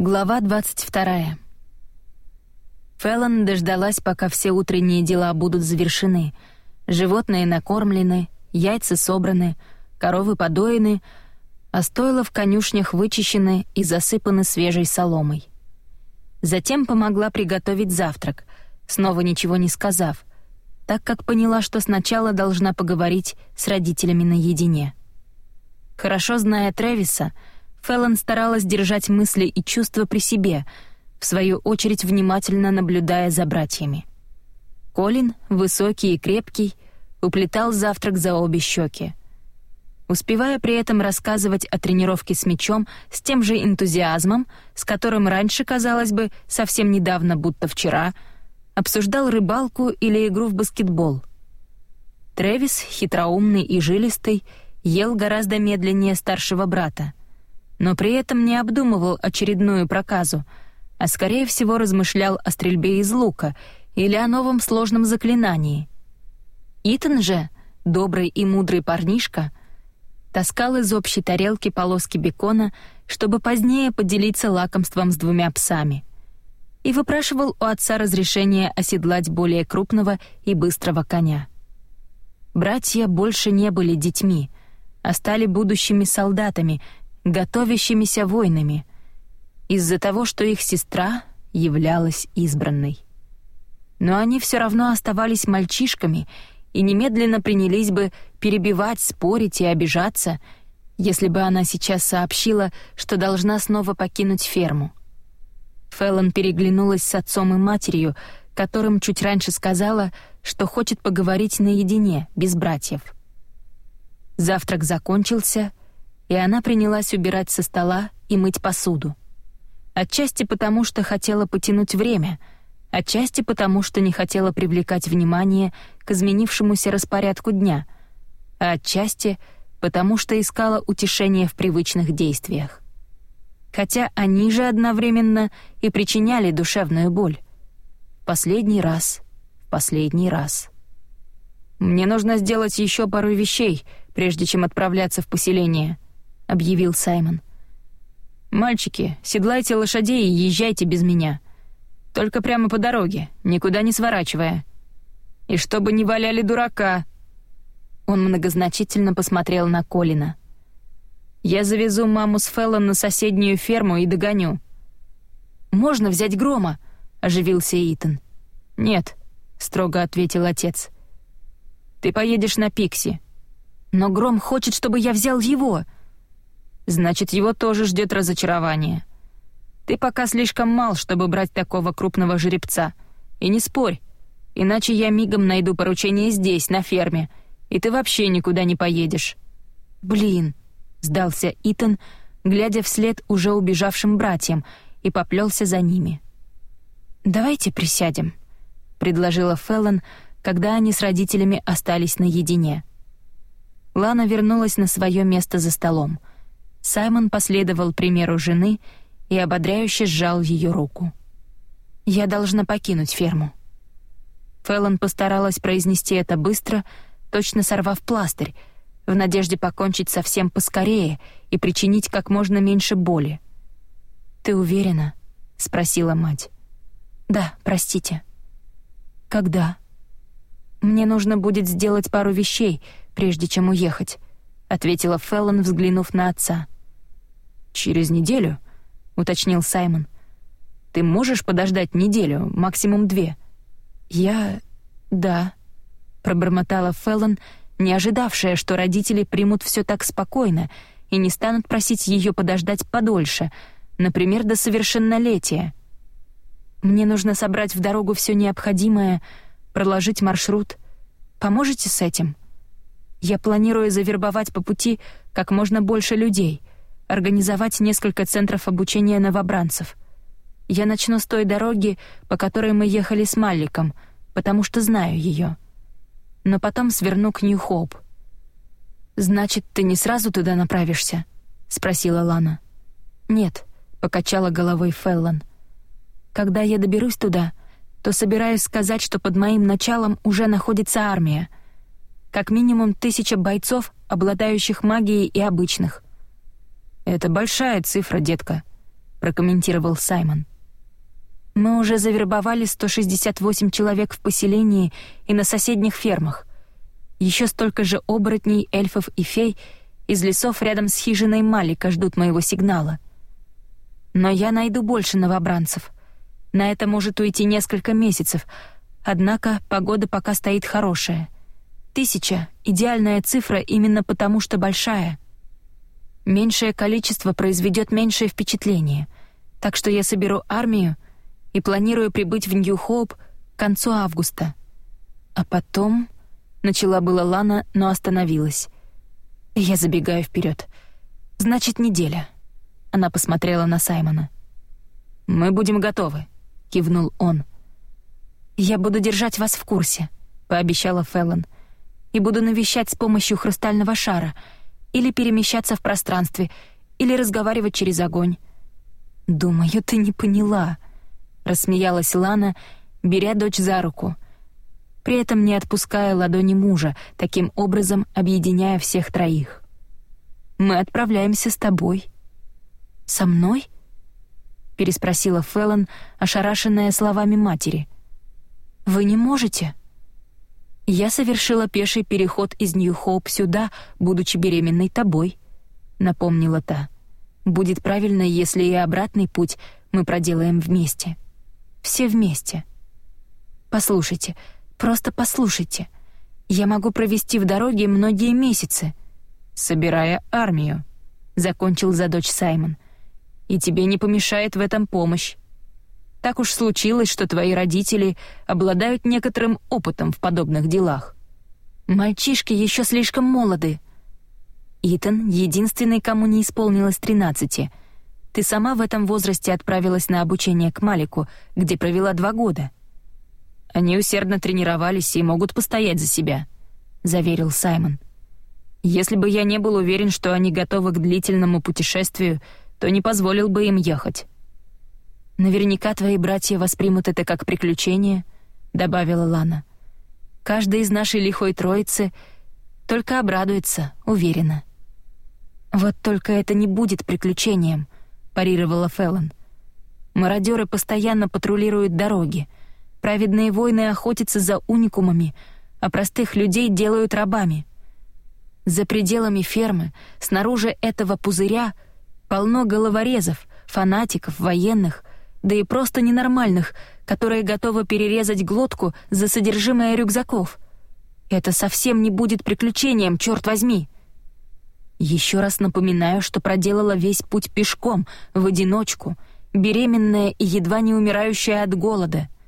Глава 22. Феллон дождалась, пока все утренние дела будут завершены. Животные накормлены, яйца собраны, коровы подоены, а стойла в конюшнях вычищены и засыпаны свежей соломой. Затем помогла приготовить завтрак, снова ничего не сказав, так как поняла, что сначала должна поговорить с родителями наедине. Хорошо зная Трэвиса, Феллон старалась держать мысли и чувства при себе, в свою очередь внимательно наблюдая за братьями. Колин, высокий и крепкий, уплетал завтрак за обе щеки, успевая при этом рассказывать о тренировке с мячом с тем же энтузиазмом, с которым раньше, казалось бы, совсем недавно, будто вчера, обсуждал рыбалку или игру в баскетбол. Трэвис, хитроумный и жилистый, ел гораздо медленнее старшего брата но при этом не обдумывал очередную проказу, а скорее всего размышлял о стрельбе из лука или о новом сложном заклинании. Итан же, добрый и мудрый парнишка, таскал из общей тарелки полоски бекона, чтобы позднее поделиться лакомством с двумя псами, и выпрашивал у отца разрешение оседлать более крупного и быстрого коня. Братья больше не были детьми, а стали будущими солдатами — готовящимися войнами, из-за того, что их сестра являлась избранной. Но они все равно оставались мальчишками и немедленно принялись бы перебивать, спорить и обижаться, если бы она сейчас сообщила, что должна снова покинуть ферму. Феллон переглянулась с отцом и матерью, которым чуть раньше сказала, что хочет поговорить наедине, без братьев. Завтрак закончился, и она принялась убирать со стола и мыть посуду. Отчасти потому, что хотела потянуть время, отчасти потому, что не хотела привлекать внимание к изменившемуся распорядку дня, а отчасти потому, что искала утешение в привычных действиях. Хотя они же одновременно и причиняли душевную боль. Последний раз, последний раз. «Мне нужно сделать еще пару вещей, прежде чем отправляться в поселение», объявил Саймон. «Мальчики, седлайте лошадей и езжайте без меня. Только прямо по дороге, никуда не сворачивая. И чтобы не валяли дурака!» Он многозначительно посмотрел на Колина. «Я завезу маму с Феллон на соседнюю ферму и догоню». «Можно взять Грома?» — оживился Итан. «Нет», — строго ответил отец. «Ты поедешь на Пикси». «Но Гром хочет, чтобы я взял его», значит, его тоже ждет разочарование. Ты пока слишком мал, чтобы брать такого крупного жеребца. И не спорь, иначе я мигом найду поручение здесь, на ферме, и ты вообще никуда не поедешь». «Блин», — сдался Итан, глядя вслед уже убежавшим братьям, и поплелся за ними. «Давайте присядем», — предложила Феллон, когда они с родителями остались наедине. Лана вернулась на свое место за столом — Саймон последовал примеру жены и ободряюще сжал ее руку. «Я должна покинуть ферму». Фэллон постаралась произнести это быстро, точно сорвав пластырь, в надежде покончить совсем поскорее и причинить как можно меньше боли. «Ты уверена?» — спросила мать. «Да, простите». «Когда?» «Мне нужно будет сделать пару вещей, прежде чем уехать», — ответила Феллон, взглянув на отца. «Через неделю?» — уточнил Саймон. «Ты можешь подождать неделю, максимум две?» «Я... да», — пробормотала Феллон, не ожидавшая, что родители примут все так спокойно и не станут просить ее подождать подольше, например, до совершеннолетия. «Мне нужно собрать в дорогу все необходимое, проложить маршрут. Поможете с этим?» Я планирую завербовать по пути как можно больше людей — организовать несколько центров обучения новобранцев. Я начну с той дороги, по которой мы ехали с Малликом, потому что знаю ее. Но потом сверну к Нью-Хоуп. «Значит, ты не сразу туда направишься?» — спросила Лана. «Нет», — покачала головой Феллон. «Когда я доберусь туда, то собираюсь сказать, что под моим началом уже находится армия. Как минимум тысяча бойцов, обладающих магией и обычных. «Это большая цифра, детка», —— прокомментировал Саймон. «Мы уже завербовали 168 человек в поселении и на соседних фермах. Еще столько же оборотней, эльфов и фей из лесов рядом с хижиной Малика ждут моего сигнала. Но я найду больше новобранцев. На это может уйти несколько месяцев, однако погода пока стоит хорошая. Тысяча — идеальная цифра именно потому, что большая. Меньшее количество произведет меньшее впечатление, так что я соберу армию и планирую прибыть в Нью-Хоуп к концу августа. А потом... Начала была Лана, но остановилась. Я забегаю вперед. Значит, неделя. Она посмотрела на Саймона. Мы будем готовы, кивнул он. Я буду держать вас в курсе, пообещала Феллон. И буду навещать с помощью хрустального шара или перемещаться в пространстве, или разговаривать через огонь. Думаю, ты не поняла, рассмеялась Лана, беря дочь за руку — при этом не отпуская ладони мужа, таким образом объединяя всех троих. «Мы отправляемся с тобой». «Со мной?» — переспросила Феллон, ошарашенная словами матери. «Вы не можете?» «Я совершила пеший переход из Нью-Хоуп сюда, будучи беременной тобой», — напомнила та. «Будет правильно, если и обратный путь мы проделаем вместе. Все вместе. Послушайте, — Просто послушайте. Я могу провести в дороге многие месяцы, собирая армию, закончил за дочь Саймон. И тебе не помешает в этом помощь. Так уж случилось, что твои родители обладают некоторым опытом в подобных делах. Мальчишки еще слишком молоды. Итан — единственный, кому не исполнилось тринадцати. Ты сама в этом возрасте отправилась на обучение к Малику, где провела два года. Они усердно тренировались и могут постоять за себя», — заверил Саймон. «Если бы я не был уверен, что они готовы к длительному путешествию, то не позволил бы им ехать». «Наверняка твои братья воспримут это как приключение», — добавила Лана. «Каждый из нашей лихой троицы только обрадуется, уверена». «Вот только это не будет приключением», — парировала Феллон. «Мародеры постоянно патрулируют дороги, Праведные воины охотятся за уникумами, а простых людей делают рабами. За пределами фермы, снаружи этого пузыря, полно головорезов, фанатиков, военных, да и просто ненормальных, которые готовы перерезать глотку за содержимое рюкзаков. Это совсем не будет приключением, черт возьми. Еще раз напоминаю, что проделала весь путь пешком, в одиночку, беременная и едва не умирающая от голода —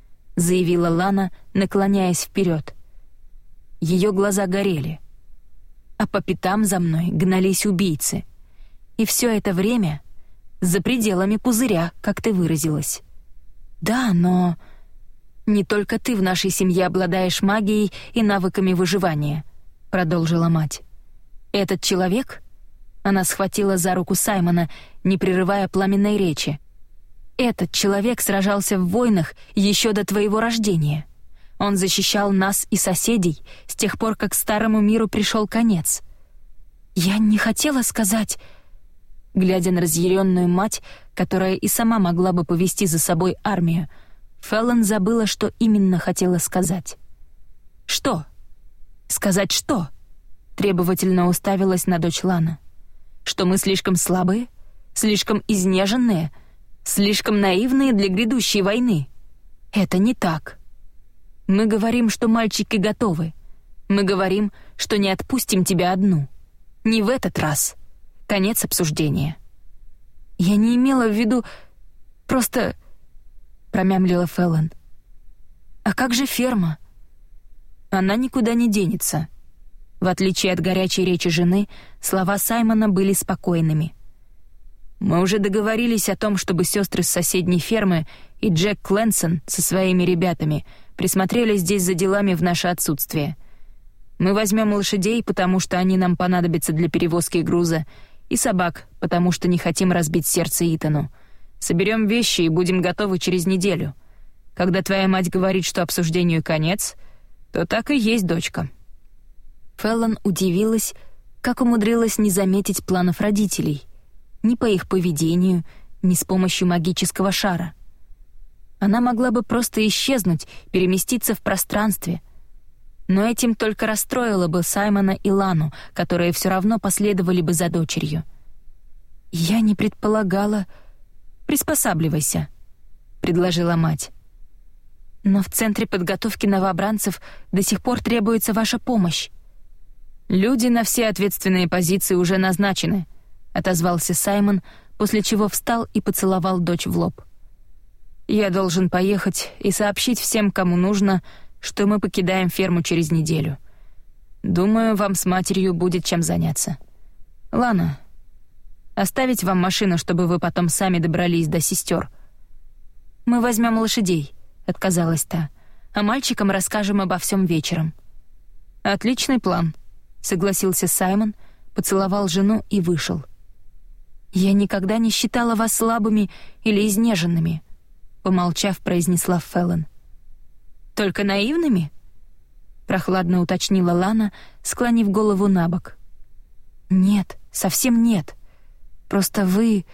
заявила Лана, наклоняясь вперед. Ее глаза горели. А по пятам за мной гнались убийцы. И все это время за пределами пузыря, как ты выразилась. Да, но не только ты в нашей семье обладаешь магией и навыками выживания, продолжила мать. Этот человек? Она схватила за руку Саймона, не прерывая пламенной речи. Этот человек сражался в войнах еще до твоего рождения. Он защищал нас и соседей с тех пор, как старому миру пришел конец. Я не хотела сказать... Глядя на разъяренную мать, которая и сама могла бы повести за собой армию, Феллон забыла, что именно хотела сказать. «Что? Сказать что?» Требовательно уставилась на дочь Лана. «Что мы слишком слабые? Слишком изнеженные?» слишком наивные для грядущей войны. Это не так. Мы говорим, что мальчики готовы. Мы говорим, что не отпустим тебя одну. Не в этот раз. Конец обсуждения. Я не имела в виду... Просто... Промямлила Феллон. А как же ферма? Она никуда не денется. В отличие от горячей речи жены, слова Саймона были спокойными — мы уже договорились о том, чтобы сестры с соседней фермы и Джек Кленсон со своими ребятами присмотрели здесь за делами в наше отсутствие. Мы возьмем лошадей, потому что они нам понадобятся для перевозки груза, и собак, потому что не хотим разбить сердце Итану. Соберем вещи и будем готовы через неделю. Когда твоя мать говорит, что обсуждению конец, то так и есть, дочка». Феллон удивилась, как умудрилась не заметить планов родителей — ни по их поведению, не с помощью магического шара. Она могла бы просто исчезнуть, переместиться в пространстве. Но этим только расстроила бы Саймона и Лану, которые все равно последовали бы за дочерью. «Я не предполагала...» «Приспосабливайся», — предложила мать. «Но в центре подготовки новобранцев до сих пор требуется ваша помощь». «Люди на все ответственные позиции уже назначены», — отозвался Саймон, после чего встал и поцеловал дочь в лоб. «Я должен поехать и сообщить всем, кому нужно, что мы покидаем ферму через неделю. Думаю, вам с матерью будет чем заняться. Лана, оставить вам машину, чтобы вы потом сами добрались до сестер. Мы возьмем лошадей», — отказалась та, «а мальчикам расскажем обо всем вечером». «Отличный план», — согласился Саймон, поцеловал жену и вышел. «Я никогда не считала вас слабыми или изнеженными», — помолчав, произнесла Феллон. «Только наивными?» — прохладно уточнила Лана, склонив голову на бок. «Нет, совсем нет. Просто вы...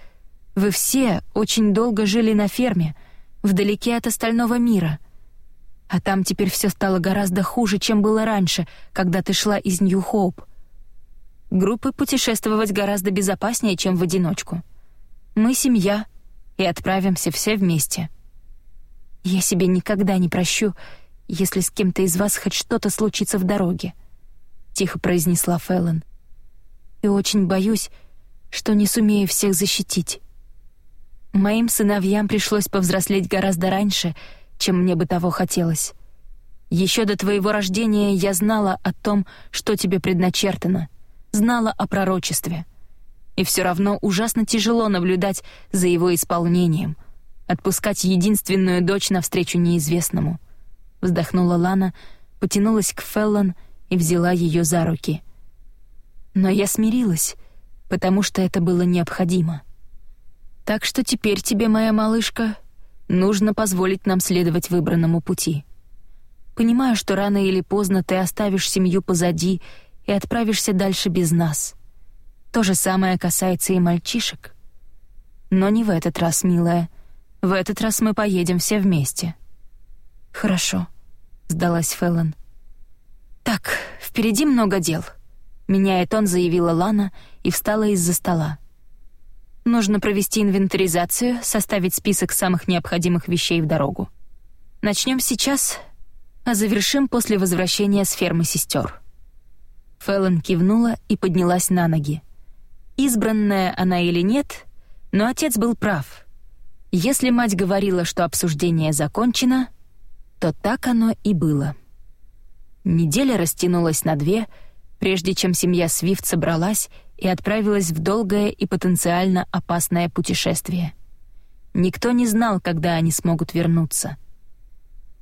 Вы все очень долго жили на ферме, вдалеке от остального мира. А там теперь все стало гораздо хуже, чем было раньше, когда ты шла из Нью-Хоуп. Группы путешествовать гораздо безопаснее, чем в одиночку. Мы семья, и отправимся все вместе. Я себе никогда не прощу, если с кем-то из вас хоть что-то случится в дороге, тихо произнесла Фэллон. И очень боюсь, что не сумею всех защитить. Моим сыновьям пришлось повзрослеть гораздо раньше, чем мне бы того хотелось. Еще до твоего рождения я знала о том, что тебе предначертано, знала о пророчестве. И все равно ужасно тяжело наблюдать за его исполнением, отпускать единственную дочь навстречу неизвестному. Вздохнула Лана, потянулась к Феллон и взяла ее за руки. Но я смирилась, потому что это было необходимо. Так что теперь тебе, моя малышка, Нужно позволить нам следовать выбранному пути. Понимаю, что рано или поздно ты оставишь семью позади и отправишься дальше без нас. То же самое касается и мальчишек. Но не в этот раз, милая. В этот раз мы поедем все вместе. Хорошо, сдалась Фэллон. Так, впереди много дел. Меняет он, заявила Лана и встала из-за стола. Нужно провести инвентаризацию, составить список самых необходимых вещей в дорогу. Начнем сейчас, а завершим после возвращения с фермы сестер. Фэллон кивнула и поднялась на ноги. Избранная она или нет, но отец был прав. Если мать говорила, что обсуждение закончено, то так оно и было. Неделя растянулась на две, прежде чем семья Свифт собралась и отправилась в долгое и потенциально опасное путешествие. Никто не знал, когда они смогут вернуться.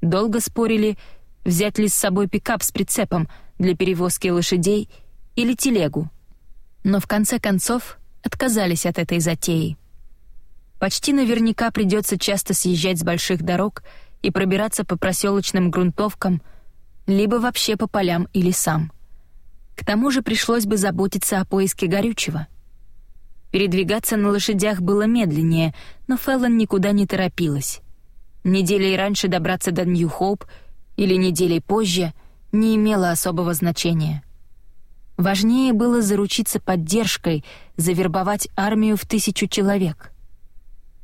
Долго спорили, взять ли с собой пикап с прицепом для перевозки лошадей или телегу. Но в конце концов отказались от этой затеи. Почти наверняка придется часто съезжать с больших дорог и пробираться по проселочным грунтовкам, либо вообще по полям и лесам. К тому же пришлось бы заботиться о поиске горючего. Передвигаться на лошадях было медленнее, но Феллон никуда не торопилась. Неделей раньше добраться до Нью-Хоуп или неделей позже не имело особого значения. Важнее было заручиться поддержкой, завербовать армию в тысячу человек.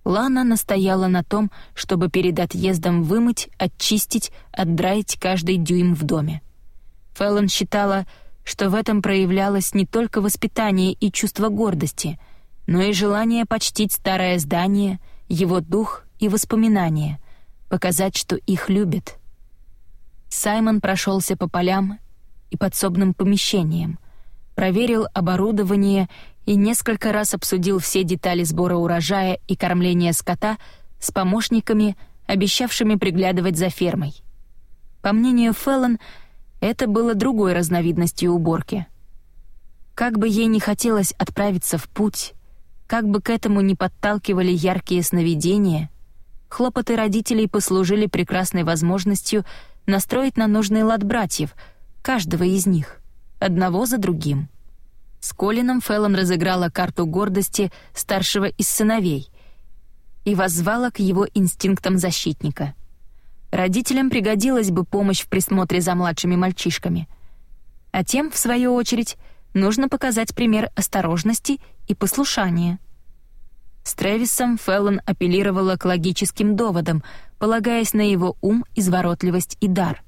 Лана настояла на том, чтобы перед отъездом вымыть, очистить, отдраить каждый дюйм в доме. Феллон считала, что в этом проявлялось не только воспитание и чувство гордости, но и желание почтить старое здание, его дух и воспоминания, показать, что их любят. Саймон прошелся по полям и подсобным помещениям, проверил оборудование и несколько раз обсудил все детали сбора урожая и кормления скота с помощниками, обещавшими приглядывать за фермой. По мнению Феллон, это было другой разновидностью уборки. Как бы ей не хотелось отправиться в путь, как бы к этому не подталкивали яркие сновидения, хлопоты родителей послужили прекрасной возможностью настроить на нужный лад братьев, каждого из них, одного за другим. С Колином Феллон разыграла карту гордости старшего из сыновей и воззвала к его инстинктам защитника. Родителям пригодилась бы помощь в присмотре за младшими мальчишками. А тем, в свою очередь, нужно показать пример осторожности и послушания. С Трэвисом Феллон апеллировала к логическим доводам, полагаясь на его ум, изворотливость и дар.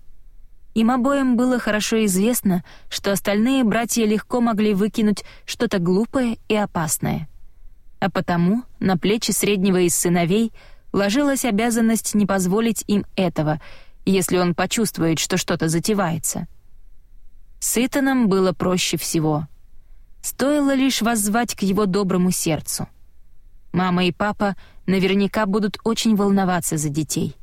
Им обоим было хорошо известно, что остальные братья легко могли выкинуть что-то глупое и опасное. А потому на плечи среднего из сыновей ложилась обязанность не позволить им этого, если он почувствует, что что-то затевается. С Итаном было проще всего. Стоило лишь воззвать к его доброму сердцу. Мама и папа наверняка будут очень волноваться за детей.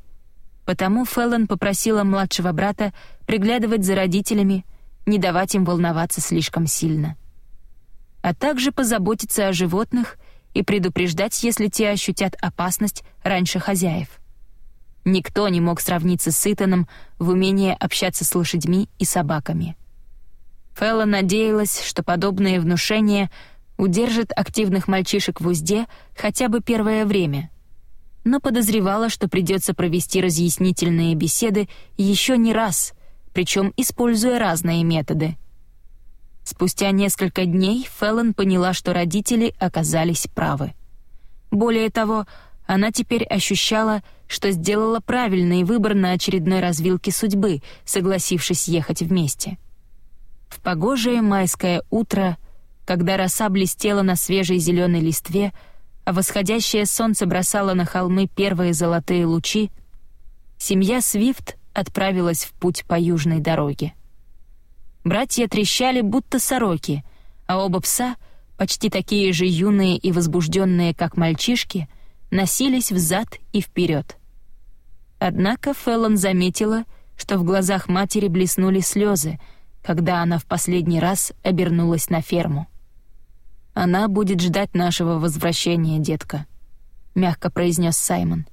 Потому Феллон попросила младшего брата приглядывать за родителями, не давать им волноваться слишком сильно. А также позаботиться о животных и предупреждать, если те ощутят опасность раньше хозяев. Никто не мог сравниться с Итаном в умении общаться с лошадьми и собаками. Фелла надеялась, что подобные внушения удержат активных мальчишек в узде хотя бы первое время, но подозревала, что придется провести разъяснительные беседы еще не раз, причем используя разные методы — Спустя несколько дней Феллон поняла, что родители оказались правы. Более того, она теперь ощущала, что сделала правильный выбор на очередной развилке судьбы, согласившись ехать вместе. В погожее майское утро, когда роса блестела на свежей зеленой листве, а восходящее солнце бросало на холмы первые золотые лучи, семья Свифт отправилась в путь по южной дороге. Братья трещали, будто сороки, а оба пса, почти такие же юные и возбужденные, как мальчишки, носились взад и вперед. Однако Феллон заметила, что в глазах матери блеснули слезы, когда она в последний раз обернулась на ферму. «Она будет ждать нашего возвращения, детка», — мягко произнес Саймон.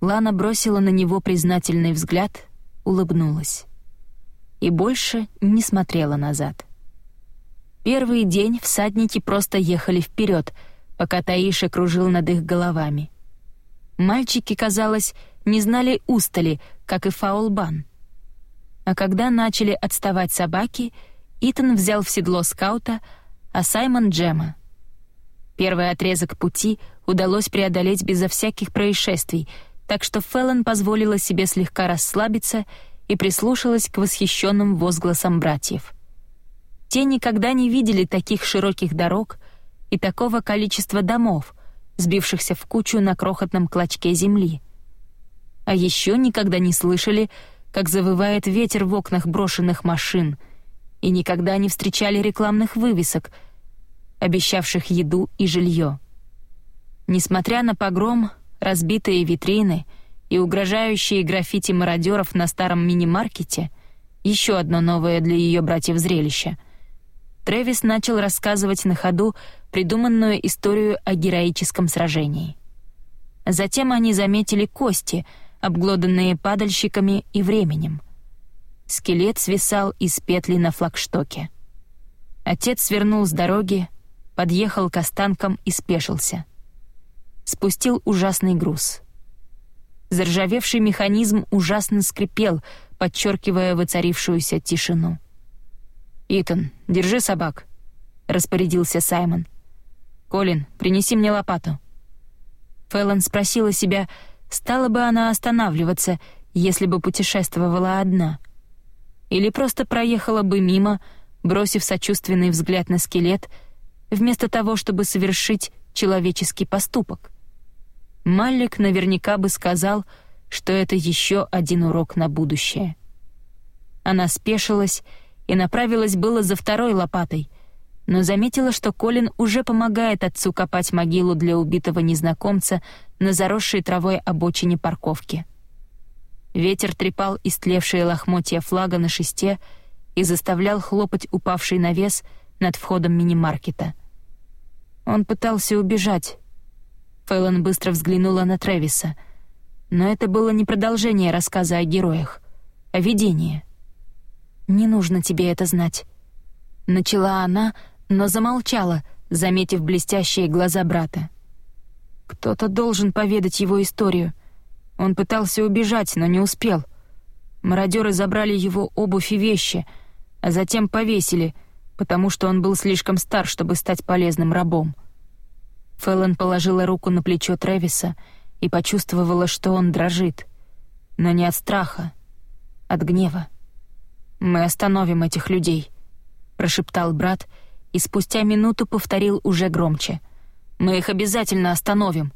Лана бросила на него признательный взгляд, улыбнулась и больше не смотрела назад. Первый день всадники просто ехали вперед, пока Таиша кружил над их головами. Мальчики, казалось, не знали устали, как и Фаулбан. А когда начали отставать собаки, Итан взял в седло скаута, а Саймон — Джема. Первый отрезок пути удалось преодолеть безо всяких происшествий, так что Феллон позволила себе слегка расслабиться и прислушалась к восхищенным возгласам братьев. Те никогда не видели таких широких дорог и такого количества домов, сбившихся в кучу на крохотном клочке земли. А еще никогда не слышали, как завывает ветер в окнах брошенных машин, и никогда не встречали рекламных вывесок, обещавших еду и жилье. Несмотря на погром, разбитые витрины — и угрожающие граффити мародеров на старом мини-маркете — еще одно новое для ее братьев зрелище. Трэвис начал рассказывать на ходу придуманную историю о героическом сражении. Затем они заметили кости, обглоданные падальщиками и временем. Скелет свисал из петли на флагштоке. Отец свернул с дороги, подъехал к останкам и спешился. Спустил ужасный груз — Заржавевший механизм ужасно скрипел, подчеркивая воцарившуюся тишину. «Итан, держи собак», — распорядился Саймон. «Колин, принеси мне лопату». Фэллон спросила себя, стала бы она останавливаться, если бы путешествовала одна. Или просто проехала бы мимо, бросив сочувственный взгляд на скелет, вместо того, чтобы совершить человеческий поступок. Маллик наверняка бы сказал, что это еще один урок на будущее. Она спешилась и направилась было за второй лопатой, но заметила, что Колин уже помогает отцу копать могилу для убитого незнакомца на заросшей травой обочине парковки. Ветер трепал истлевшие лохмотья флага на шесте и заставлял хлопать упавший навес над входом мини-маркета. Он пытался убежать, Фэллон быстро взглянула на Трэвиса. Но это было не продолжение рассказа о героях, а видение. «Не нужно тебе это знать». Начала она, но замолчала, заметив блестящие глаза брата. Кто-то должен поведать его историю. Он пытался убежать, но не успел. Мародеры забрали его обувь и вещи, а затем повесили, потому что он был слишком стар, чтобы стать полезным рабом. Фэллон положила руку на плечо Трэвиса и почувствовала, что он дрожит. Но не от страха, от гнева. «Мы остановим этих людей», — прошептал брат и спустя минуту повторил уже громче. «Мы их обязательно остановим».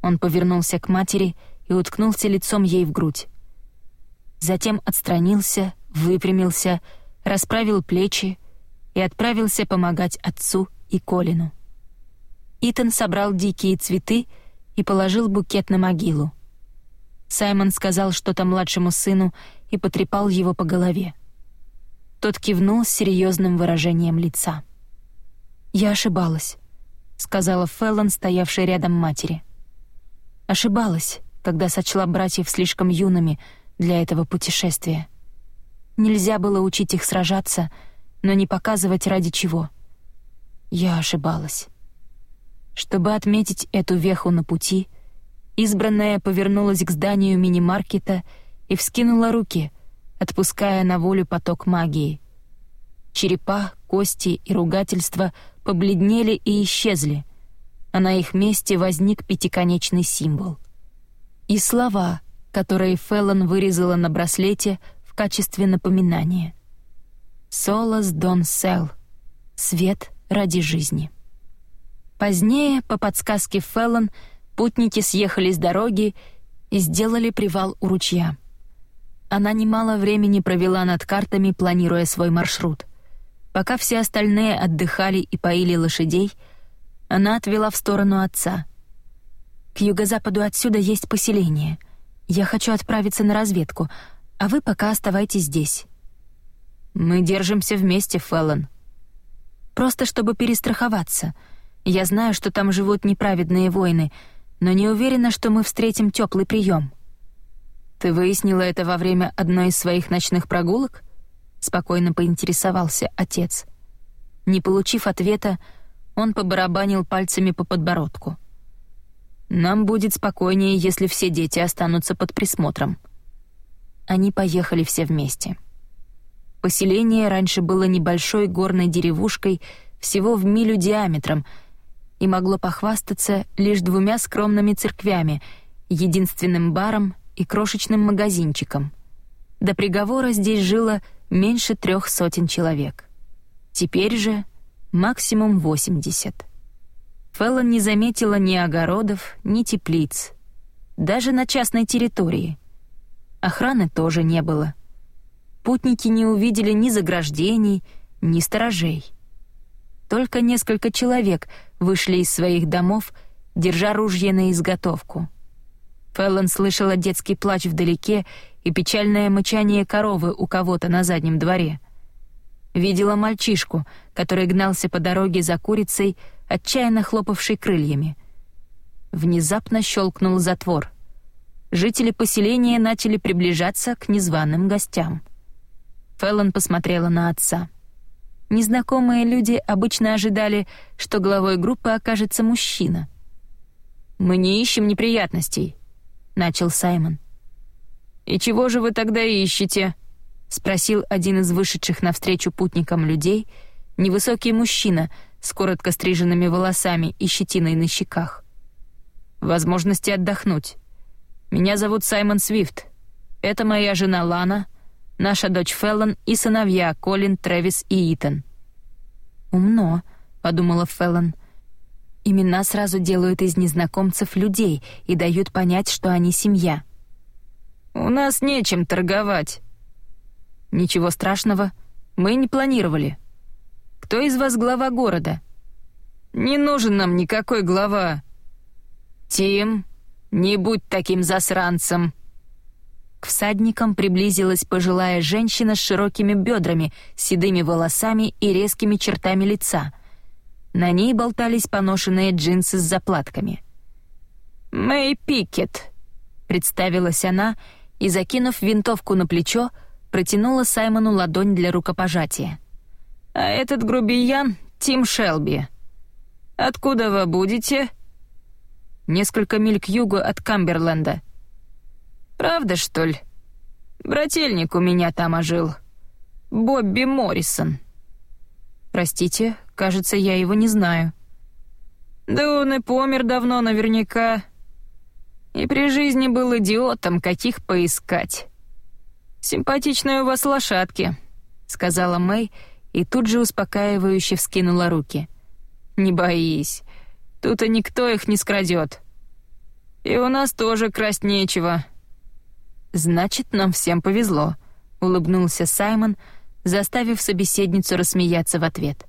Он повернулся к матери и уткнулся лицом ей в грудь. Затем отстранился, выпрямился, расправил плечи и отправился помогать отцу и Колину. Итан собрал дикие цветы и положил букет на могилу. Саймон сказал что-то младшему сыну и потрепал его по голове. Тот кивнул с серьезным выражением лица. «Я ошибалась», — сказала Феллон, стоявшая рядом матери. «Ошибалась, когда сочла братьев слишком юными для этого путешествия. Нельзя было учить их сражаться, но не показывать ради чего. Я ошибалась». Чтобы отметить эту веху на пути, избранная повернулась к зданию мини-маркета и вскинула руки, отпуская на волю поток магии. Черепа, кости и ругательства побледнели и исчезли, а на их месте возник пятиконечный символ. И слова, которые Феллон вырезала на браслете в качестве напоминания. «Солос дон сел» — «Свет ради жизни». Позднее, по подсказке Феллон, путники съехали с дороги и сделали привал у ручья. Она немало времени провела над картами, планируя свой маршрут. Пока все остальные отдыхали и поили лошадей, она отвела в сторону отца. «К юго-западу отсюда есть поселение. Я хочу отправиться на разведку, а вы пока оставайтесь здесь». «Мы держимся вместе, Феллон». «Просто чтобы перестраховаться», я знаю, что там живут неправедные воины, но не уверена, что мы встретим теплый прием. Ты выяснила это во время одной из своих ночных прогулок? Спокойно поинтересовался отец. Не получив ответа, он побарабанил пальцами по подбородку. Нам будет спокойнее, если все дети останутся под присмотром. Они поехали все вместе. Поселение раньше было небольшой горной деревушкой всего в милю диаметром — и могло похвастаться лишь двумя скромными церквями, единственным баром и крошечным магазинчиком. До приговора здесь жило меньше трех сотен человек. Теперь же максимум 80. Феллон не заметила ни огородов, ни теплиц. Даже на частной территории. Охраны тоже не было. Путники не увидели ни заграждений, ни сторожей. Только несколько человек вышли из своих домов, держа ружья на изготовку. Феллон слышала детский плач вдалеке и печальное мычание коровы у кого-то на заднем дворе. Видела мальчишку, который гнался по дороге за курицей, отчаянно хлопавшей крыльями. Внезапно щелкнул затвор. Жители поселения начали приближаться к незваным гостям. Феллон посмотрела на отца — незнакомые люди обычно ожидали, что главой группы окажется мужчина. «Мы не ищем неприятностей», — начал Саймон. «И чего же вы тогда ищете?» — спросил один из вышедших навстречу путникам людей, невысокий мужчина с коротко стриженными волосами и щетиной на щеках. «Возможности отдохнуть. Меня зовут Саймон Свифт. Это моя жена Лана — наша дочь Феллон и сыновья Колин, Трэвис и Итан». «Умно», — подумала Феллон. «Имена сразу делают из незнакомцев людей и дают понять, что они семья». «У нас нечем торговать». «Ничего страшного, мы не планировали. Кто из вас глава города?» «Не нужен нам никакой глава». «Тим, не будь таким засранцем», к всадникам приблизилась пожилая женщина с широкими бедрами, седыми волосами и резкими чертами лица. На ней болтались поношенные джинсы с заплатками. «Мэй Пикет», — представилась она и, закинув винтовку на плечо, протянула Саймону ладонь для рукопожатия. «А этот грубиян — Тим Шелби. Откуда вы будете?» несколько миль к югу от Камберленда. Правда, что ли? Брательник у меня там ожил. Бобби Моррисон. Простите, кажется, я его не знаю. Да он и помер давно наверняка. И при жизни был идиотом, каких поискать. «Симпатичные у вас лошадки», — сказала Мэй и тут же успокаивающе вскинула руки. «Не боись, тут и никто их не скрадет. И у нас тоже красть нечего». «Значит, нам всем повезло», — улыбнулся Саймон, заставив собеседницу рассмеяться в ответ.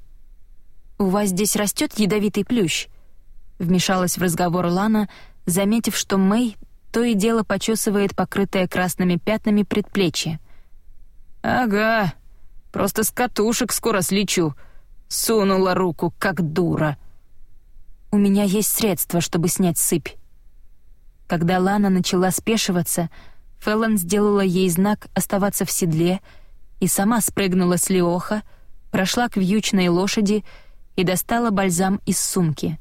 «У вас здесь растет ядовитый плющ?» — вмешалась в разговор Лана, заметив, что Мэй то и дело почесывает покрытое красными пятнами предплечье. «Ага, просто с катушек скоро слечу», — сунула руку, как дура. «У меня есть средства, чтобы снять сыпь». Когда Лана начала спешиваться, Феллон сделала ей знак оставаться в седле и сама спрыгнула с леоха, прошла к вьючной лошади и достала бальзам из сумки.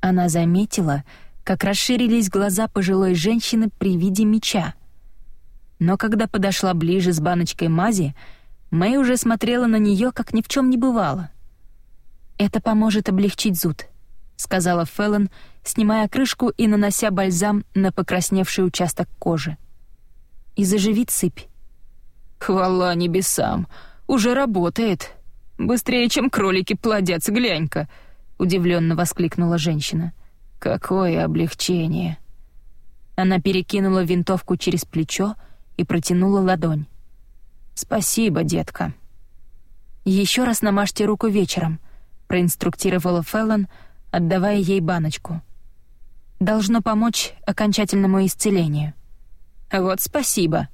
Она заметила, как расширились глаза пожилой женщины при виде меча. Но когда подошла ближе с баночкой мази, Мэй уже смотрела на нее, как ни в чем не бывало. «Это поможет облегчить зуд», — сказала Феллон, снимая крышку и нанося бальзам на покрасневший участок кожи. «И заживит сыпь». «Хвала небесам! Уже работает! Быстрее, чем кролики плодятся, глянь-ка!» — удивленно воскликнула женщина. Какое облегчение. Она перекинула винтовку через плечо и протянула ладонь. Спасибо, детка. Еще раз намажьте руку вечером, проинструктировала Феллон, отдавая ей баночку. Должно помочь окончательному исцелению. Вот спасибо.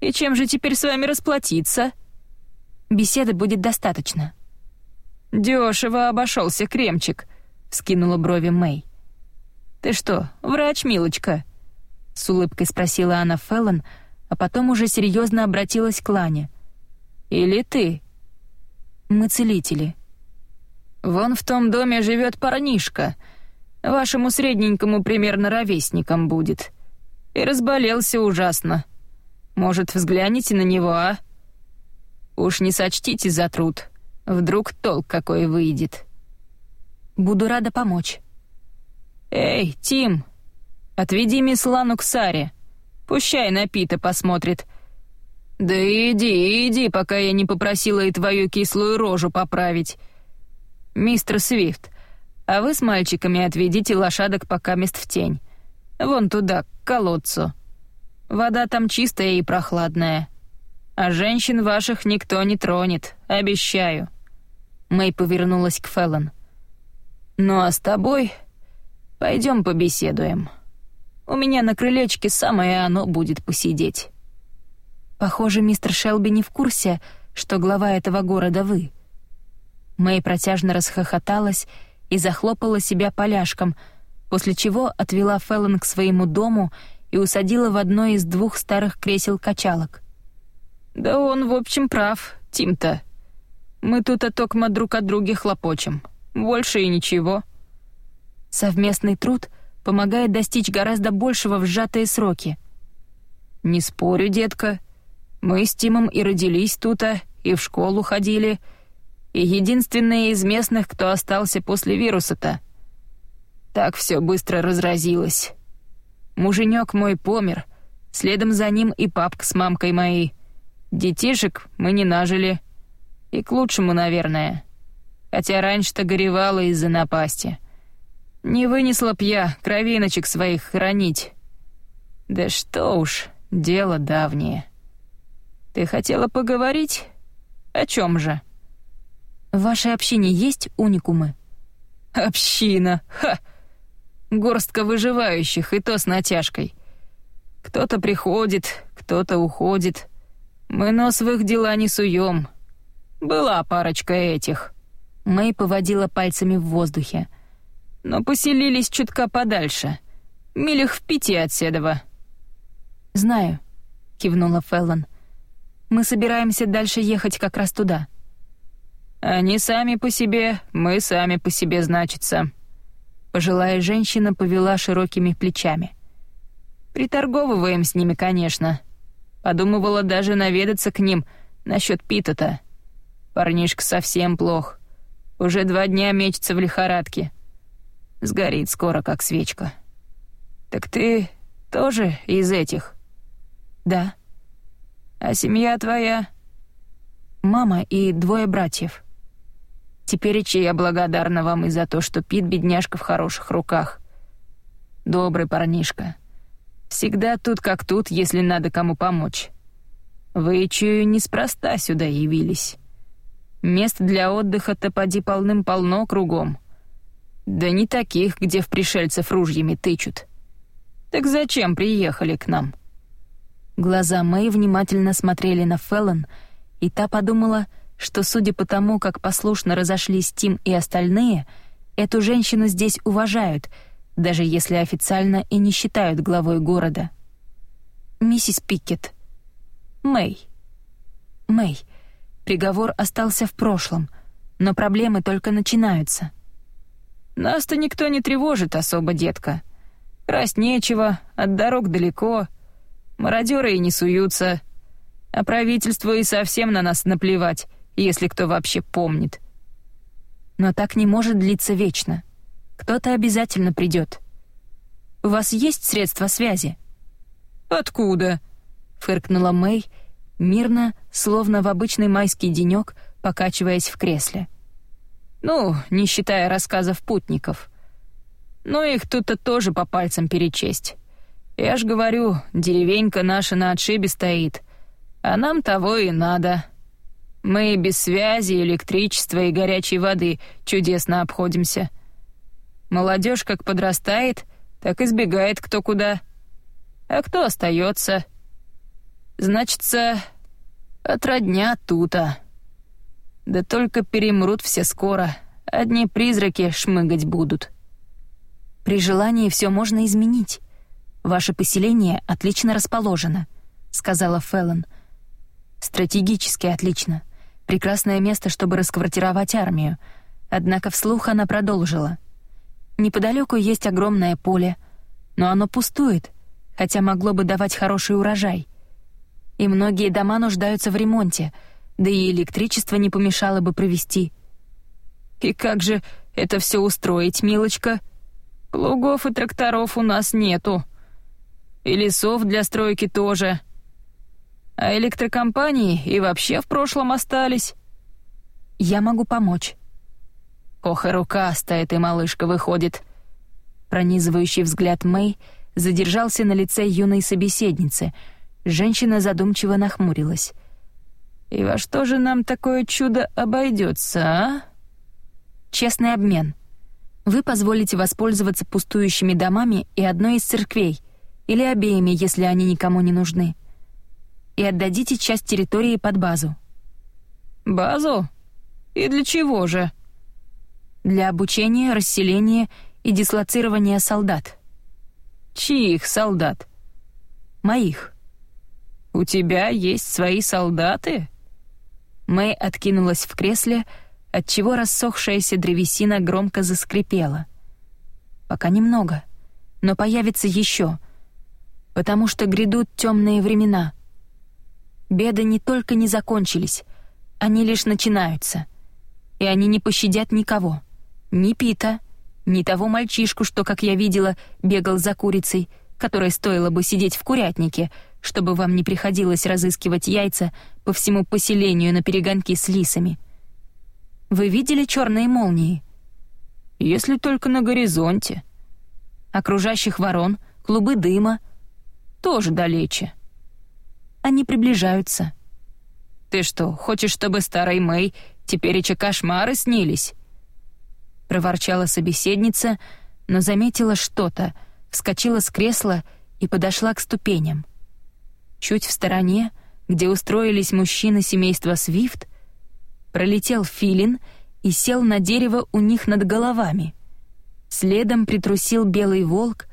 И чем же теперь с вами расплатиться? Беседы будет достаточно. Дешево обошелся кремчик, вскинула брови Мэй. «Ты что, врач, милочка?» — с улыбкой спросила она Феллон, а потом уже серьезно обратилась к Лане. «Или ты?» «Мы целители». «Вон в том доме живет парнишка. Вашему средненькому примерно ровесником будет. И разболелся ужасно. Может, взгляните на него, а? Уж не сочтите за труд. Вдруг толк какой выйдет». «Буду рада помочь». «Эй, Тим, отведи мисс Лану к Саре. Пущай на Пита посмотрит. Да иди, иди, пока я не попросила и твою кислую рожу поправить. Мистер Свифт, а вы с мальчиками отведите лошадок пока мест в тень. Вон туда, к колодцу. Вода там чистая и прохладная. А женщин ваших никто не тронет, обещаю». Мэй повернулась к Феллон. «Ну а с тобой Пойдем побеседуем. У меня на крылечке самое оно будет посидеть». «Похоже, мистер Шелби не в курсе, что глава этого города вы». Мэй протяжно расхохоталась и захлопала себя поляшком, после чего отвела Феллон к своему дому и усадила в одно из двух старых кресел-качалок. «Да он, в общем, прав, Тим-то. Мы тут отокма друг от друга хлопочем. Больше и ничего». Совместный труд помогает достичь гораздо большего в сжатые сроки. «Не спорю, детка. Мы с Тимом и родились тут, и в школу ходили, и единственные из местных, кто остался после вируса-то. Так все быстро разразилось. Муженек мой помер, следом за ним и папка с мамкой моей. Детишек мы не нажили. И к лучшему, наверное. Хотя раньше-то горевала из-за напасти». Не вынесла б я кровиночек своих хранить. Да что уж, дело давнее. Ты хотела поговорить? О чем же? В вашей общине есть уникумы? Община, ха! Горстка выживающих, и то с натяжкой. Кто-то приходит, кто-то уходит. Мы нос в их дела не суем. Была парочка этих. Мэй поводила пальцами в воздухе но поселились чутка подальше, милях в пяти от Седова». «Знаю», — кивнула Феллон. «Мы собираемся дальше ехать как раз туда». «Они сами по себе, мы сами по себе, значится. Пожилая женщина повела широкими плечами. «Приторговываем с ними, конечно. Подумывала даже наведаться к ним насчет Питота. Парнишка совсем плох. Уже два дня мечется в лихорадке. Сгорит скоро, как свечка. Так ты тоже из этих?» «Да». «А семья твоя?» «Мама и двое братьев». Теперь я благодарна вам и за то, что Пит, бедняжка, в хороших руках. Добрый парнишка. Всегда тут как тут, если надо кому помочь. Вы, чую, неспроста сюда явились. Мест для отдыха-то поди полным-полно кругом. Да не таких, где в пришельцев ружьями тычут. Так зачем приехали к нам?» Глаза Мэй внимательно смотрели на Феллон, и та подумала — что, судя по тому, как послушно разошлись Тим и остальные, эту женщину здесь уважают, даже если официально и не считают главой города. «Миссис Пикет». «Мэй». «Мэй». Приговор остался в прошлом, но проблемы только начинаются. «Нас-то никто не тревожит особо, детка. Красть нечего, от дорог далеко, мародеры и не суются, а правительству и совсем на нас наплевать» если кто вообще помнит. Но так не может длиться вечно. Кто-то обязательно придет. У вас есть средства связи? Откуда? фыркнула Мэй, мирно, словно в обычный майский денек, покачиваясь в кресле. Ну, не считая рассказов путников. Но их тут-то тоже по пальцам перечесть. Я ж говорю, деревенька наша на отшибе стоит, а нам того и надо. Мы без связи, электричества и горячей воды чудесно обходимся. Молодежь как подрастает, так избегает кто куда. А кто остается? Значится, отродня тута. Да только перемрут все скоро, одни призраки шмыгать будут. При желании все можно изменить. Ваше поселение отлично расположено, сказала Феллон. Стратегически отлично. Прекрасное место, чтобы расквартировать армию. Однако вслух она продолжила. Неподалеку есть огромное поле, но оно пустует, хотя могло бы давать хороший урожай. И многие дома нуждаются в ремонте, да и электричество не помешало бы провести. И как же это все устроить, милочка? Плугов и тракторов у нас нету. И лесов для стройки тоже а электрокомпании и вообще в прошлом остались. Я могу помочь. Ох, и рукастая ты, малышка, выходит. Пронизывающий взгляд Мэй задержался на лице юной собеседницы. Женщина задумчиво нахмурилась. «И во что же нам такое чудо обойдется, а?» «Честный обмен. Вы позволите воспользоваться пустующими домами и одной из церквей, или обеими, если они никому не нужны и отдадите часть территории под базу». «Базу? И для чего же?» «Для обучения, расселения и дислоцирования солдат». «Чьих солдат?» «Моих». «У тебя есть свои солдаты?» Мэй откинулась в кресле, отчего рассохшаяся древесина громко заскрипела. «Пока немного, но появится еще, потому что грядут темные времена. Беды не только не закончились, они лишь начинаются. И они не пощадят никого. Ни Пита, ни того мальчишку, что, как я видела, бегал за курицей, которой стоило бы сидеть в курятнике, чтобы вам не приходилось разыскивать яйца по всему поселению на перегонки с лисами. Вы видели черные молнии? Если только на горизонте. Окружающих ворон, клубы дыма тоже далече. Они приближаются. Ты что, хочешь, чтобы старой Мэй теперь и кошмары снились? Проворчала собеседница, но заметила что-то, вскочила с кресла и подошла к ступеням. Чуть в стороне, где устроились мужчины семейства Свифт, пролетел филин и сел на дерево у них над головами. Следом притрусил белый волк,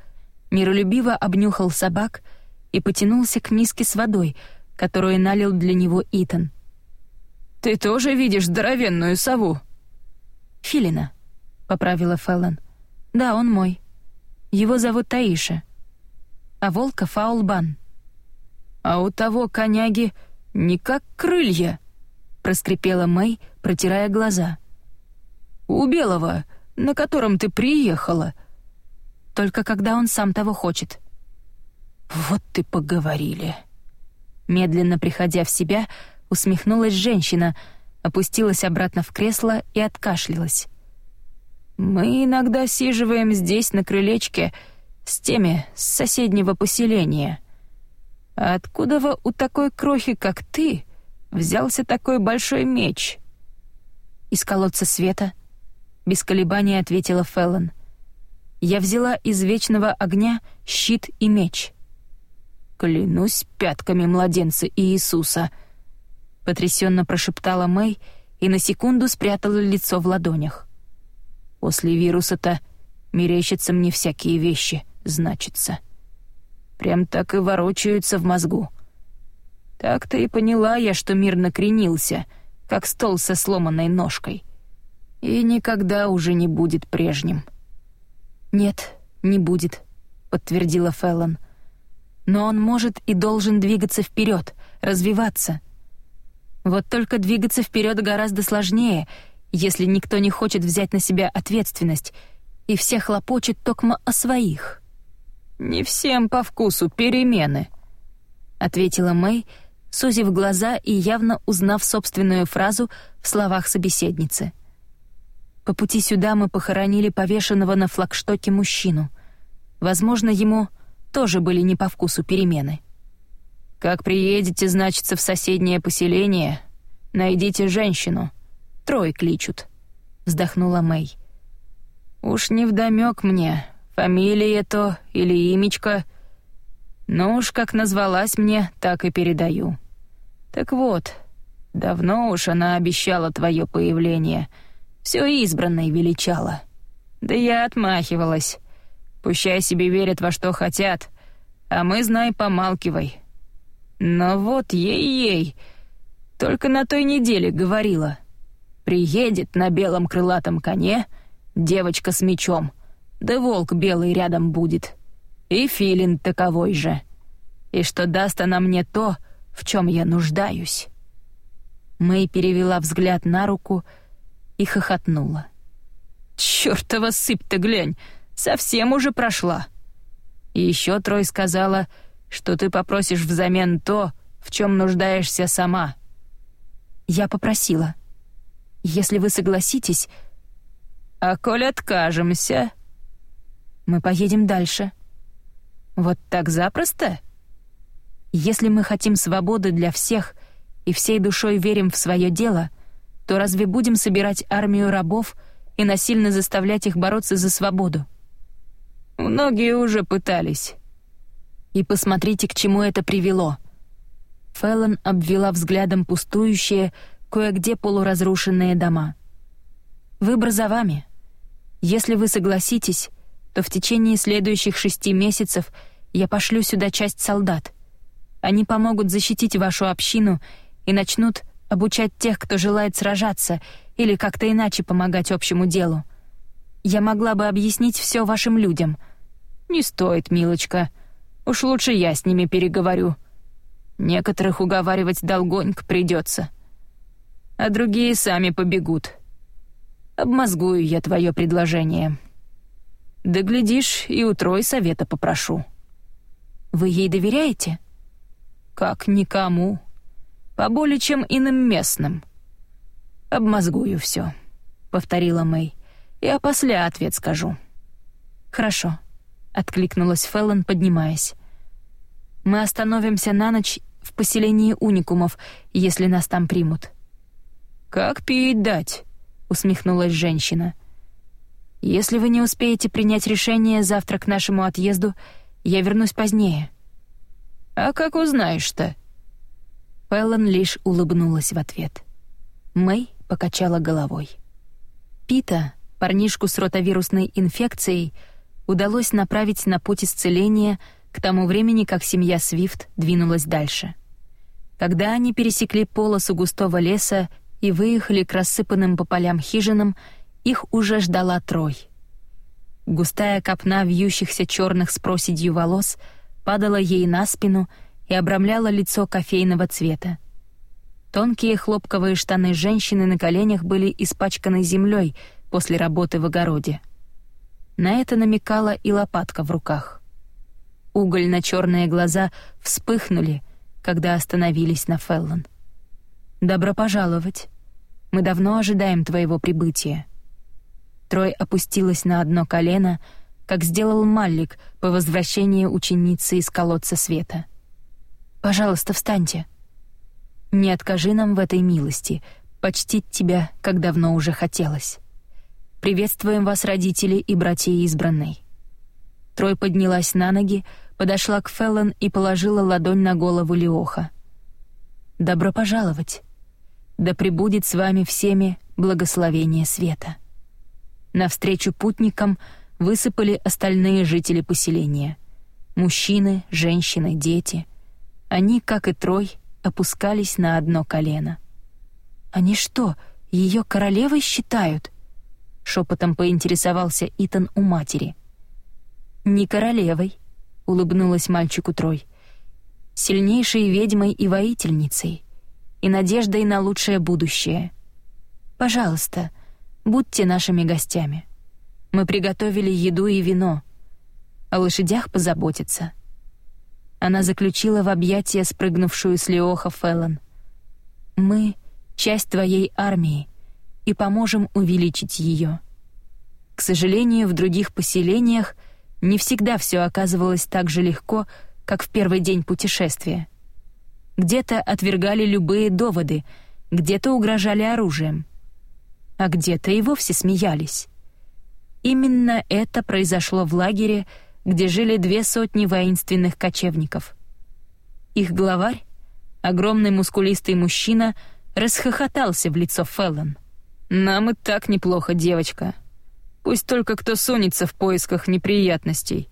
миролюбиво обнюхал собак — и потянулся к миске с водой, которую налил для него Итан. «Ты тоже видишь здоровенную сову?» «Филина», — поправила Феллон. Да, он мой. Его зовут Таиша. А волка Фаулбан. А у того коняги не как крылья, проскрипела Мэй, протирая глаза. У белого, на котором ты приехала. Только когда он сам того хочет. Вот ты поговорили. Медленно приходя в себя, усмехнулась женщина, опустилась обратно в кресло и откашлялась. Мы иногда сиживаем здесь на крылечке с теми с соседнего поселения. Откуда вы у такой крохи, как ты, взялся такой большой меч? Из колодца света, без колебаний ответила Феллон. Я взяла из вечного огня щит и меч. Клянусь пятками младенца Иисуса, потрясенно прошептала Мэй и на секунду спрятала лицо в ладонях. После вируса-то мерещатся мне всякие вещи, значится. Прям так и ворочаются в мозгу. Так-то и поняла я, что мир накренился, как стол со сломанной ножкой. И никогда уже не будет прежним. «Нет, не будет», — подтвердила Феллон. «Но он может и должен двигаться вперед, развиваться. Вот только двигаться вперед гораздо сложнее — если никто не хочет взять на себя ответственность, и все хлопочет токмо о своих. «Не всем по вкусу перемены», — ответила Мэй, сузив глаза и явно узнав собственную фразу в словах собеседницы. По пути сюда мы похоронили повешенного на флагштоке мужчину. Возможно, ему тоже были не по вкусу перемены. «Как приедете, значится, в соседнее поселение, найдите женщину», Трой кличут», — вздохнула Мэй. «Уж не вдомёк мне, фамилия то или имечко. Но уж как назвалась мне, так и передаю. Так вот, давно уж она обещала твое появление, все избранной величала. Да я отмахивалась. Пущай себе верят во что хотят, а мы, знай, помалкивай. Но вот ей-ей, только на той неделе говорила — Приедет на белом крылатом коне девочка с мечом, да волк белый рядом будет. И филин таковой же. И что даст она мне то, в чем я нуждаюсь. Мэй перевела взгляд на руку и хохотнула. «Чёртова сыпь-то глянь, совсем уже прошла!» И еще Трой сказала, что ты попросишь взамен то, в чем нуждаешься сама. Я попросила — если вы согласитесь... А коль откажемся... Мы поедем дальше. Вот так запросто? Если мы хотим свободы для всех и всей душой верим в свое дело, то разве будем собирать армию рабов и насильно заставлять их бороться за свободу? Многие уже пытались. И посмотрите, к чему это привело. Фэллон обвела взглядом пустующее, кое-где полуразрушенные дома. Выбор за вами. Если вы согласитесь, то в течение следующих шести месяцев я пошлю сюда часть солдат. Они помогут защитить вашу общину и начнут обучать тех, кто желает сражаться или как-то иначе помогать общему делу. Я могла бы объяснить все вашим людям. Не стоит, милочка. Уж лучше я с ними переговорю. Некоторых уговаривать долгонько придется а другие сами побегут. Обмозгую я твое предложение. Да глядишь, и у Трой совета попрошу. Вы ей доверяете? Как никому. Поболее, чем иным местным. Обмозгую все, повторила Мэй. Я после ответ скажу. Хорошо, откликнулась Феллон, поднимаясь. Мы остановимся на ночь в поселении уникумов, если нас там примут. «Как пить дать?» — усмехнулась женщина. «Если вы не успеете принять решение завтра к нашему отъезду, я вернусь позднее». «А как узнаешь-то?» Фэллон лишь улыбнулась в ответ. Мэй покачала головой. Пита, парнишку с ротавирусной инфекцией, удалось направить на путь исцеления к тому времени, как семья Свифт двинулась дальше. Когда они пересекли полосу густого леса и выехали к рассыпанным по полям хижинам, их уже ждала Трой. Густая копна вьющихся черных с проседью волос падала ей на спину и обрамляла лицо кофейного цвета. Тонкие хлопковые штаны женщины на коленях были испачканы землей после работы в огороде. На это намекала и лопатка в руках. Угольно-черные глаза вспыхнули, когда остановились на Феллон. «Добро пожаловать. Мы давно ожидаем твоего прибытия». Трой опустилась на одно колено, как сделал Маллик по возвращении ученицы из колодца света. «Пожалуйста, встаньте», не откажи нам в этой милости, почтить тебя, как давно уже хотелось. Приветствуем вас, родители и братья избранной». Трой поднялась на ноги, подошла к Феллон и положила ладонь на голову Леоха. «Добро пожаловать! Да пребудет с вами всеми благословение света!» Навстречу путникам высыпали остальные жители поселения. Мужчины, женщины, дети. Они, как и Трой, опускались на одно колено. «Они что, ее королевой считают?» — шепотом поинтересовался Итан у матери. «Не королевой», — улыбнулась мальчику Трой. «Сильнейшей ведьмой и воительницей, и надеждой на лучшее будущее. Пожалуйста, будьте нашими гостями. Мы приготовили еду и вино. О лошадях позаботиться». Она заключила в объятия спрыгнувшую с Леоха Феллон. «Мы — часть твоей армии и поможем увеличить ее». К сожалению, в других поселениях не всегда все оказывалось так же легко, как в первый день путешествия. Где-то отвергали любые доводы, где-то угрожали оружием, а где-то и вовсе смеялись. Именно это произошло в лагере, где жили две сотни воинственных кочевников. Их главарь, огромный мускулистый мужчина, расхохотался в лицо Феллон. «Нам и так неплохо, девочка. Пусть только кто сунется в поисках неприятностей.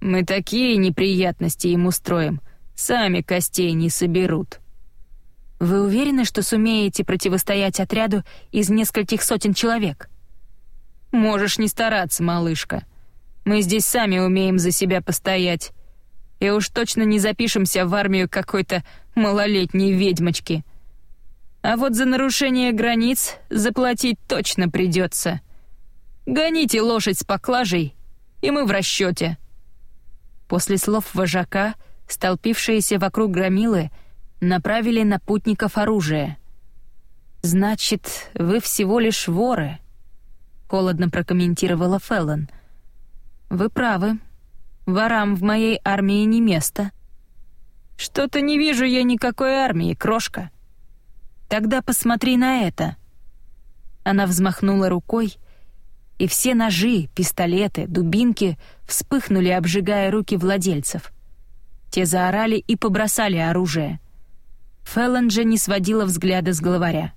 Мы такие неприятности им устроим, сами костей не соберут». «Вы уверены, что сумеете противостоять отряду из нескольких сотен человек?» «Можешь не стараться, малышка», мы здесь сами умеем за себя постоять. И уж точно не запишемся в армию какой-то малолетней ведьмочки. А вот за нарушение границ заплатить точно придется. Гоните лошадь с поклажей, и мы в расчете. После слов вожака, столпившиеся вокруг громилы, направили на путников оружие. «Значит, вы всего лишь воры», — холодно прокомментировала Феллон — вы правы. Ворам в моей армии не место. Что-то не вижу я никакой армии, крошка. Тогда посмотри на это. Она взмахнула рукой, и все ножи, пистолеты, дубинки вспыхнули, обжигая руки владельцев. Те заорали и побросали оружие. Феллон же не сводила взгляда с главаря.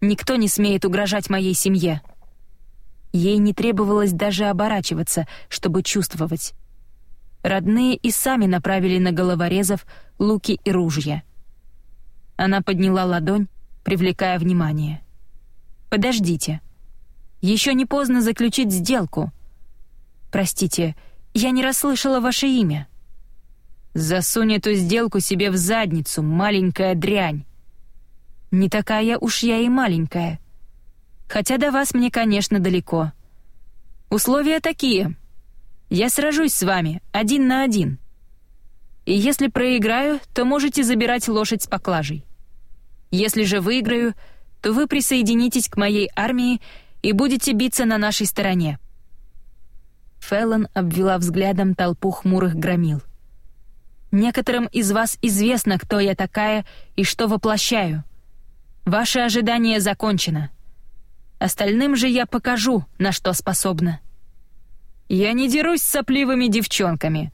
«Никто не смеет угрожать моей семье», Ей не требовалось даже оборачиваться, чтобы чувствовать. Родные и сами направили на головорезов луки и ружья. Она подняла ладонь, привлекая внимание. «Подождите. Еще не поздно заключить сделку. Простите, я не расслышала ваше имя». «Засунь эту сделку себе в задницу, маленькая дрянь». «Не такая уж я и маленькая», хотя до вас мне, конечно, далеко. Условия такие. Я сражусь с вами, один на один. И если проиграю, то можете забирать лошадь с поклажей. Если же выиграю, то вы присоединитесь к моей армии и будете биться на нашей стороне». Феллон обвела взглядом толпу хмурых громил. «Некоторым из вас известно, кто я такая и что воплощаю. Ваше ожидание закончено. Остальным же я покажу, на что способна. Я не дерусь с сопливыми девчонками.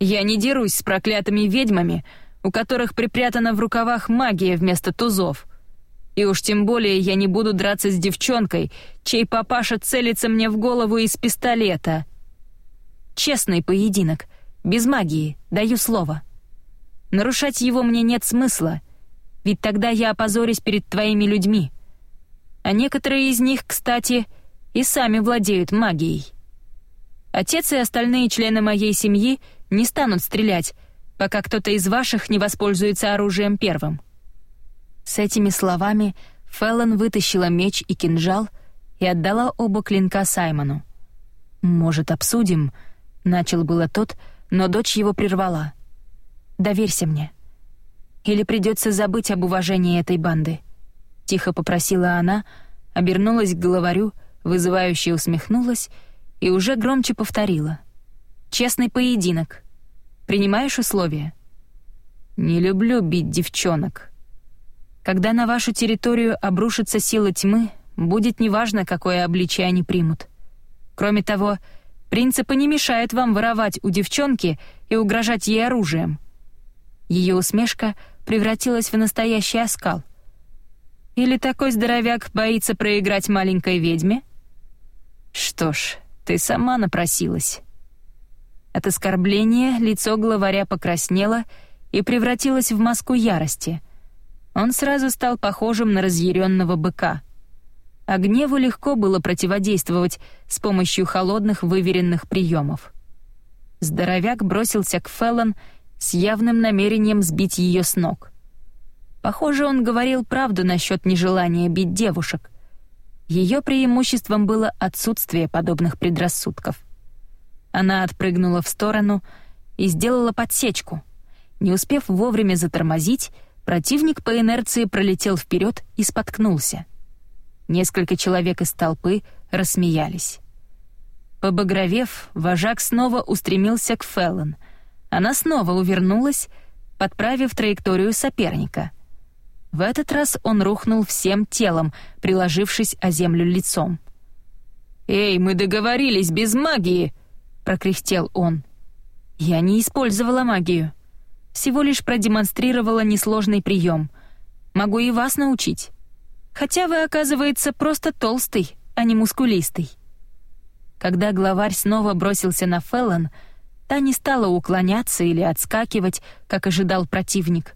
Я не дерусь с проклятыми ведьмами, у которых припрятана в рукавах магия вместо тузов. И уж тем более я не буду драться с девчонкой, чей папаша целится мне в голову из пистолета. Честный поединок, без магии, даю слово. Нарушать его мне нет смысла, ведь тогда я опозорюсь перед твоими людьми а некоторые из них, кстати, и сами владеют магией. Отец и остальные члены моей семьи не станут стрелять, пока кто-то из ваших не воспользуется оружием первым». С этими словами Феллон вытащила меч и кинжал и отдала оба клинка Саймону. «Может, обсудим?» — начал было тот, но дочь его прервала. «Доверься мне. Или придется забыть об уважении этой банды?» Тихо попросила она, обернулась к главарю, вызывающе усмехнулась и уже громче повторила. «Честный поединок. Принимаешь условия?» «Не люблю бить девчонок», когда на вашу территорию обрушится сила тьмы, будет неважно, какое обличие они примут. Кроме того, принципы не мешают вам воровать у девчонки и угрожать ей оружием. Ее усмешка превратилась в настоящий оскал. Или такой здоровяк боится проиграть маленькой ведьме? Что ж, ты сама напросилась. От оскорбления лицо главаря покраснело и превратилось в маску ярости — он сразу стал похожим на разъяренного быка. А гневу легко было противодействовать с помощью холодных выверенных приемов. Здоровяк бросился к Феллон с явным намерением сбить ее с ног. Похоже, он говорил правду насчет нежелания бить девушек. Ее преимуществом было отсутствие подобных предрассудков. Она отпрыгнула в сторону и сделала подсечку. Не успев вовремя затормозить, Противник по инерции пролетел вперед и споткнулся. Несколько человек из толпы рассмеялись. Побагровев, вожак снова устремился к Феллон. Она снова увернулась, подправив траекторию соперника. В этот раз он рухнул всем телом, приложившись о землю лицом. «Эй, мы договорились без магии!» — прокряхтел он. «Я не использовала магию», всего лишь продемонстрировала несложный прием. Могу и вас научить. Хотя вы, оказывается, просто толстый, а не мускулистый. Когда главарь снова бросился на Феллон, та не стала уклоняться или отскакивать, как ожидал противник,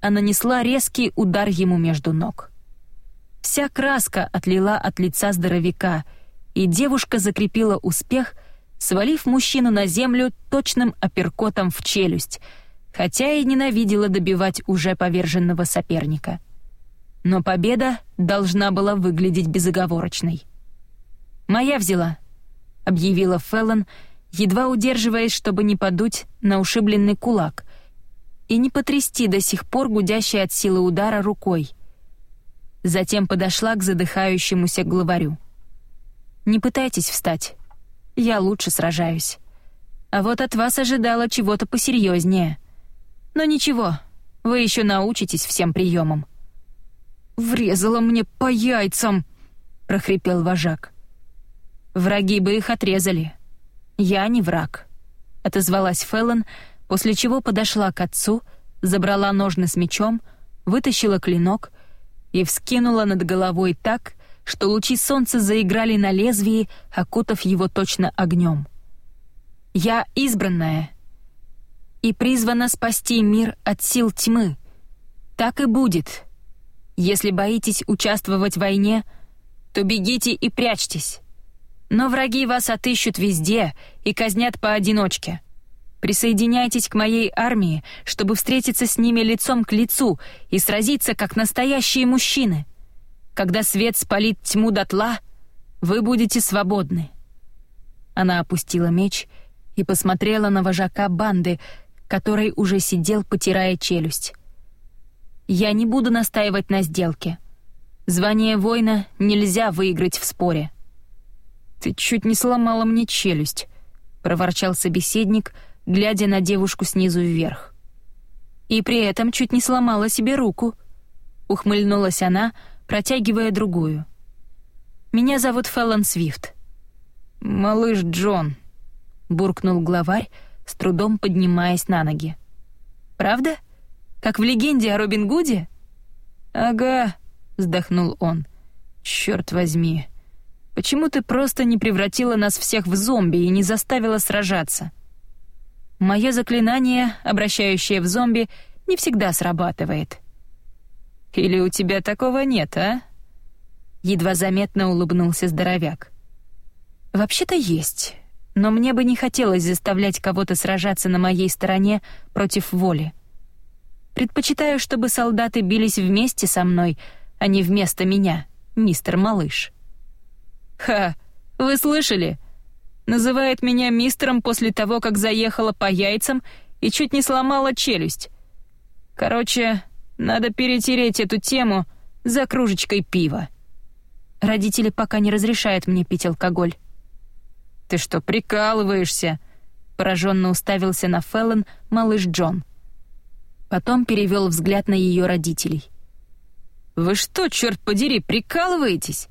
а нанесла резкий удар ему между ног. Вся краска отлила от лица здоровяка, и девушка закрепила успех, свалив мужчину на землю точным апперкотом в челюсть — хотя и ненавидела добивать уже поверженного соперника. Но победа должна была выглядеть безоговорочной. «Моя взяла», — объявила Феллон, едва удерживаясь, чтобы не подуть на ушибленный кулак и не потрясти до сих пор гудящей от силы удара рукой. Затем подошла к задыхающемуся главарю. «Не пытайтесь встать. Я лучше сражаюсь. А вот от вас ожидала чего-то посерьезнее. Но ничего, вы еще научитесь всем приемам. «Врезала мне по яйцам!» — прохрипел вожак. «Враги бы их отрезали. Я не враг», — отозвалась Феллон, после чего подошла к отцу, забрала ножны с мечом, вытащила клинок и вскинула над головой так, что лучи солнца заиграли на лезвии, окутав его точно огнем. «Я избранная, и призвана спасти мир от сил тьмы. Так и будет. Если боитесь участвовать в войне, то бегите и прячьтесь. Но враги вас отыщут везде и казнят поодиночке. Присоединяйтесь к моей армии, чтобы встретиться с ними лицом к лицу и сразиться, как настоящие мужчины. Когда свет спалит тьму дотла, вы будете свободны». Она опустила меч и посмотрела на вожака банды, который уже сидел, потирая челюсть. «Я не буду настаивать на сделке. Звание воина нельзя выиграть в споре». «Ты чуть не сломала мне челюсть», — проворчал собеседник, глядя на девушку снизу вверх. «И при этом чуть не сломала себе руку», — ухмыльнулась она, протягивая другую. «Меня зовут Феллон Свифт». «Малыш Джон», — буркнул главарь, с трудом поднимаясь на ноги. «Правда? Как в легенде о Робин Гуде?» «Ага», — вздохнул он. «Чёрт возьми. Почему ты просто не превратила нас всех в зомби и не заставила сражаться?» «Моё заклинание, обращающее в зомби, не всегда срабатывает». «Или у тебя такого нет, а?» Едва заметно улыбнулся здоровяк. «Вообще-то есть. но мне бы не хотелось заставлять кого-то сражаться на моей стороне против воли. Предпочитаю, чтобы солдаты бились вместе со мной, а не вместо меня, мистер Малыш. Ха, вы слышали? Называет меня мистером после того, как заехала по яйцам и чуть не сломала челюсть. Короче, надо перетереть эту тему за кружечкой пива. Родители пока не разрешают мне пить алкоголь. Ты что, прикалываешься? Пораженно уставился на Феллон малыш Джон. Потом перевел взгляд на ее родителей. Вы что, черт подери, прикалываетесь?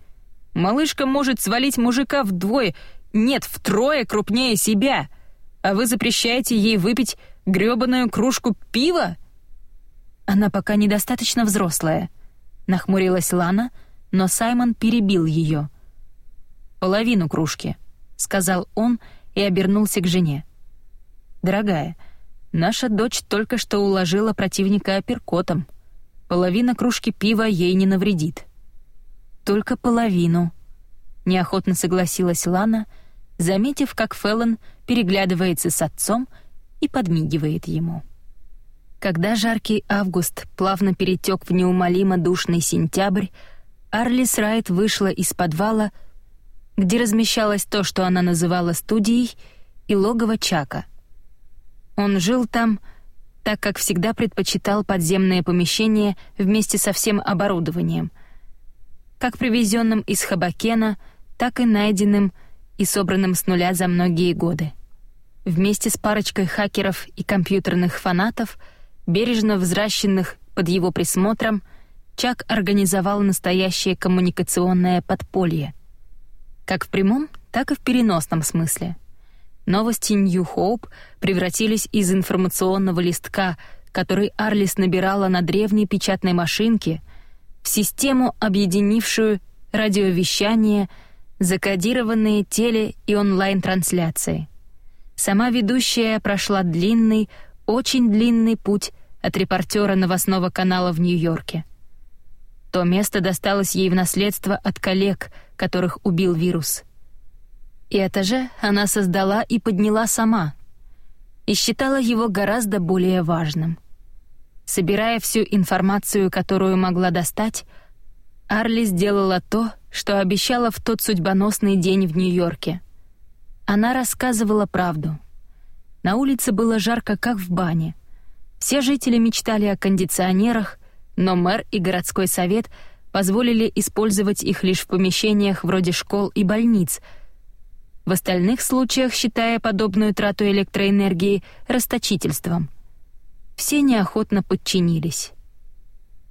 Малышка может свалить мужика вдвое, нет, втрое крупнее себя, а вы запрещаете ей выпить грёбаную кружку пива? Она пока недостаточно взрослая, нахмурилась Лана, но Саймон перебил ее. Половину кружки, сказал он и обернулся к жене. Дорогая, наша дочь только что уложила противника апперкотом. Половина кружки пива ей не навредит. Только половину, неохотно согласилась Лана, заметив, как Феллон переглядывается с отцом и подмигивает ему. Когда жаркий август плавно перетек в неумолимо душный сентябрь, Арлис Райт вышла из подвала, где размещалось то, что она называла студией, и логово Чака. Он жил там, так как всегда предпочитал подземные помещения вместе со всем оборудованием, как привезенным из Хабакена, так и найденным и собранным с нуля за многие годы. Вместе с парочкой хакеров и компьютерных фанатов — бережно взращенных под его присмотром, Чак организовал настоящее коммуникационное подполье. Как в прямом, так и в переносном смысле. Новости Нью Хоуп превратились из информационного листка, который Арлис набирала на древней печатной машинке, в систему, объединившую радиовещание, закодированные теле- и онлайн-трансляции. Сама ведущая прошла длинный, очень длинный путь от репортера новостного канала в Нью-Йорке. То место досталось ей в наследство от коллег, которых убил вирус. И это же она создала и подняла сама. И считала его гораздо более важным. Собирая всю информацию, которую могла достать, Арли сделала то, что обещала в тот судьбоносный день в Нью-Йорке. Она рассказывала правду — на улице было жарко, как в бане. Все жители мечтали о кондиционерах, но мэр и городской совет позволили использовать их лишь в помещениях вроде школ и больниц, в остальных случаях считая подобную трату электроэнергии расточительством. Все неохотно подчинились.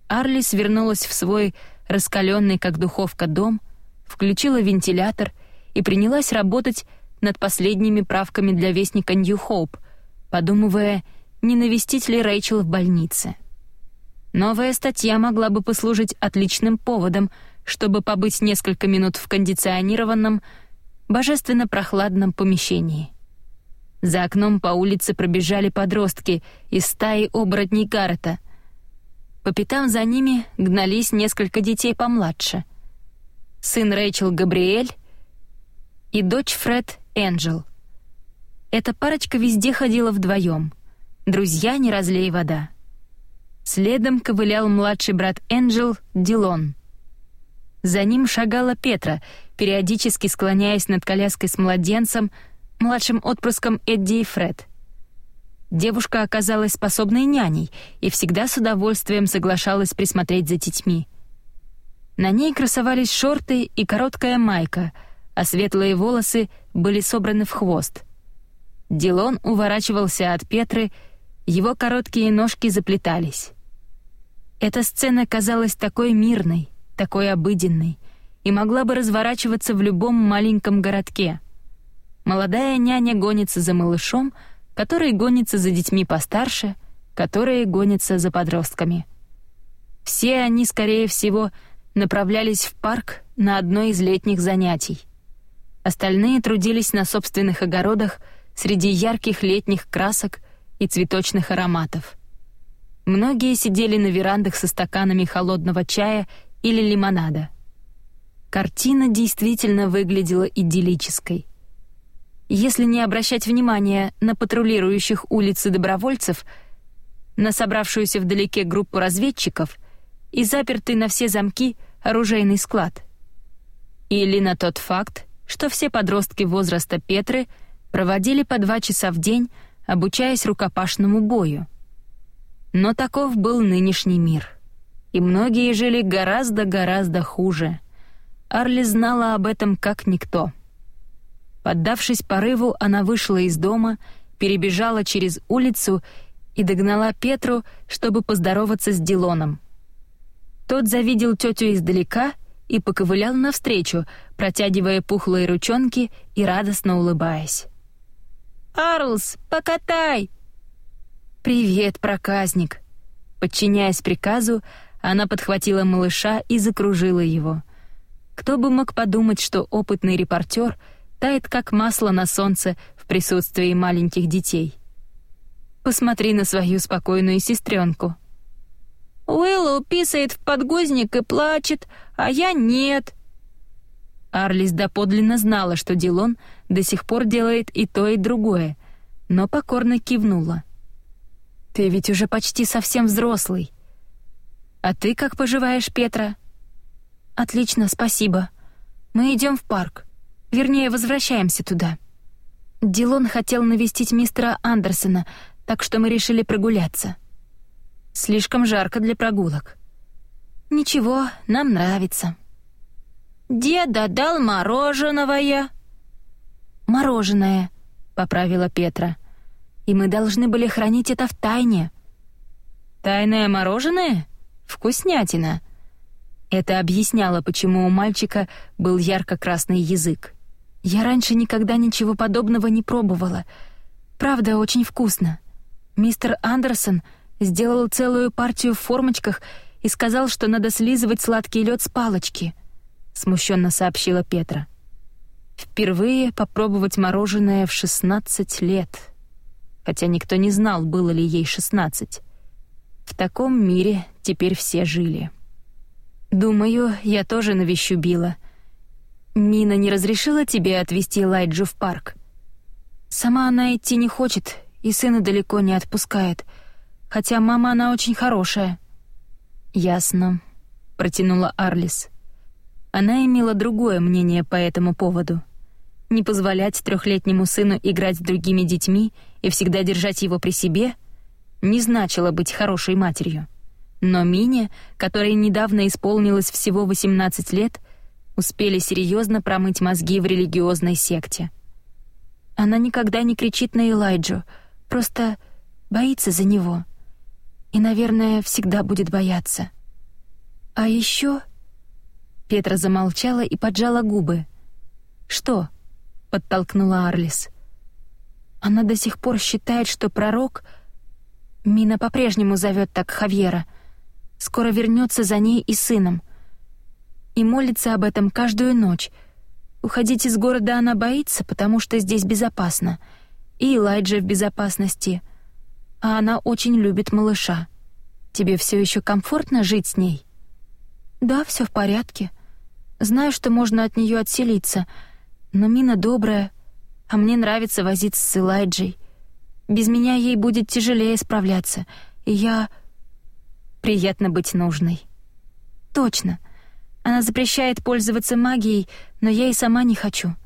Арлис вернулась в свой раскаленный как духовка дом, включила вентилятор и принялась работать над последними правками для вестника Нью Хоуп, подумывая, не навестить ли Рэйчел в больнице. Новая статья могла бы послужить отличным поводом, чтобы побыть несколько минут в кондиционированном, божественно прохладном помещении. За окном по улице пробежали подростки из стаи оборотней Гаррета. По пятам за ними гнались несколько детей помладше. Сын Рэйчел Габриэль и дочь Фред Энджел. Эта парочка везде ходила вдвоем. Друзья не разлей вода. Следом ковылял младший брат Энджел, Дилон. За ним шагала Петра, периодически склоняясь над коляской с младенцем, младшим отпрыском Эдди и Фред. Девушка оказалась способной няней и всегда с удовольствием соглашалась присмотреть за детьми. На ней красовались шорты и короткая майка — а светлые волосы были собраны в хвост. Дилон уворачивался от Петры, его короткие ножки заплетались. Эта сцена казалась такой мирной, такой обыденной и могла бы разворачиваться в любом маленьком городке. Молодая няня гонится за малышом, который гонится за детьми постарше, которые гонятся за подростками. Все они, скорее всего, направлялись в парк на одно из летних занятий — Остальные трудились на собственных огородах среди ярких летних красок и цветочных ароматов. Многие сидели на верандах со стаканами холодного чая или лимонада. Картина действительно выглядела идиллической. если не обращать внимания на патрулирующих улицы добровольцев, на собравшуюся вдалеке группу разведчиков и запертый на все замки оружейный склад. Или на тот факт, что все подростки возраста Петры проводили по два часа в день, обучаясь рукопашному бою. Но таков был нынешний мир. И многие жили гораздо-гораздо хуже. Арли знала об этом как никто. Поддавшись порыву, она вышла из дома, перебежала через улицу и догнала Петру, чтобы поздороваться с Дилоном. Тот завидел тетю издалека и поковылял навстречу, протягивая пухлые ручонки и радостно улыбаясь. «Арлс, покатай!» «Привет, проказник!» Подчиняясь приказу, она подхватила малыша и закружила его. Кто бы мог подумать, что опытный репортер тает как масло на солнце в присутствии маленьких детей. Посмотри на свою спокойную сестренку. Уиллоу писает в подгузник и плачет, а я нет. Арлис доподлинно знала, что Дилон до сих пор делает и то, и другое, но покорно кивнула. «Ты ведь уже почти совсем взрослый. А ты как поживаешь, Петра?» «Отлично, спасибо. Мы идем в парк. Вернее, возвращаемся туда». Дилон хотел навестить мистера Андерсона, так что мы решили прогуляться. Слишком жарко для прогулок. Ничего, нам нравится. Деда дал мороженое. Мороженое, поправила Петра. И мы должны были хранить это в тайне. Тайное мороженое? Вкуснятина. Это объясняло, почему у мальчика был ярко-красный язык. Я раньше никогда ничего подобного не пробовала. Правда, очень вкусно. Мистер Андерсон сделал целую партию в формочках и сказал, что надо слизывать сладкий лед с палочки, смущенно сообщила Петра. Впервые попробовать мороженое в 16 лет. Хотя никто не знал, было ли ей 16. В таком мире теперь все жили. Думаю, я тоже навещу Билла. Мина не разрешила тебе отвезти Лайджу в парк. Сама она идти не хочет и сына далеко не отпускает — хотя мама она очень хорошая». «Ясно», — протянула Арлис. Она имела другое мнение по этому поводу. Не позволять трехлетнему сыну играть с другими детьми и всегда держать его при себе не значило быть хорошей матерью. Но Мине, которой недавно исполнилось всего 18 лет, успели серьезно промыть мозги в религиозной секте. Она никогда не кричит на Элайджу, просто боится за него — и, наверное, всегда будет бояться. А еще Петра замолчала и поджала губы. «Что?» — подтолкнула Арлис. «Она до сих пор считает, что пророк...» Мина по-прежнему зовет так Хавьера. Скоро вернется за ней и сыном. И молится об этом каждую ночь. Уходить из города она боится, потому что здесь безопасно. И Элайджа в безопасности — а она очень любит малыша. Тебе все еще комфортно жить с ней? Да, все в порядке. Знаю, что можно от нее отселиться, но Мина добрая, а мне нравится возиться с Элайджей. Без меня ей будет тяжелее справляться, и я... Приятно быть нужной. Точно. Она запрещает пользоваться магией, но я и сама не хочу.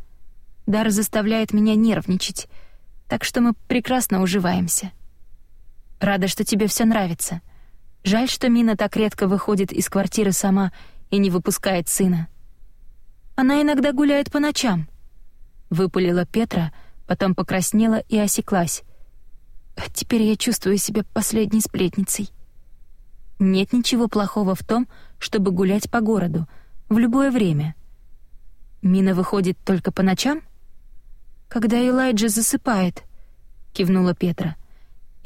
Дар заставляет меня нервничать, так что мы прекрасно уживаемся. Рада, что тебе все нравится. Жаль, что Мина так редко выходит из квартиры сама и не выпускает сына. Она иногда гуляет по ночам. Выпалила Петра, потом покраснела и осеклась. Теперь я чувствую себя последней сплетницей. Нет ничего плохого в том, чтобы гулять по городу в любое время. Мина выходит только по ночам? Когда Элайджа засыпает, кивнула Петра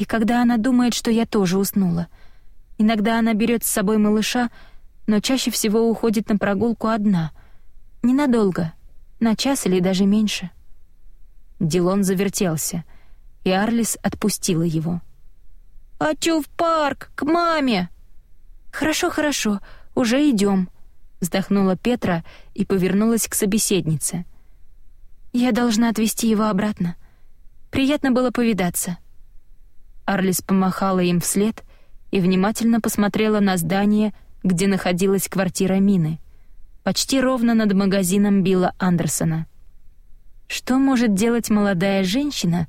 и когда она думает, что я тоже уснула. Иногда она берет с собой малыша, но чаще всего уходит на прогулку одна. Ненадолго, на час или даже меньше. Дилон завертелся, и Арлис отпустила его. «Хочу в парк, к маме!» «Хорошо, хорошо, уже идем», — вздохнула Петра и повернулась к собеседнице. Я должна отвезти его обратно. Приятно было повидаться». Арлис помахала им вслед и внимательно посмотрела на здание, где находилась квартира Мины, почти ровно над магазином Билла Андерсона. Что может делать молодая женщина,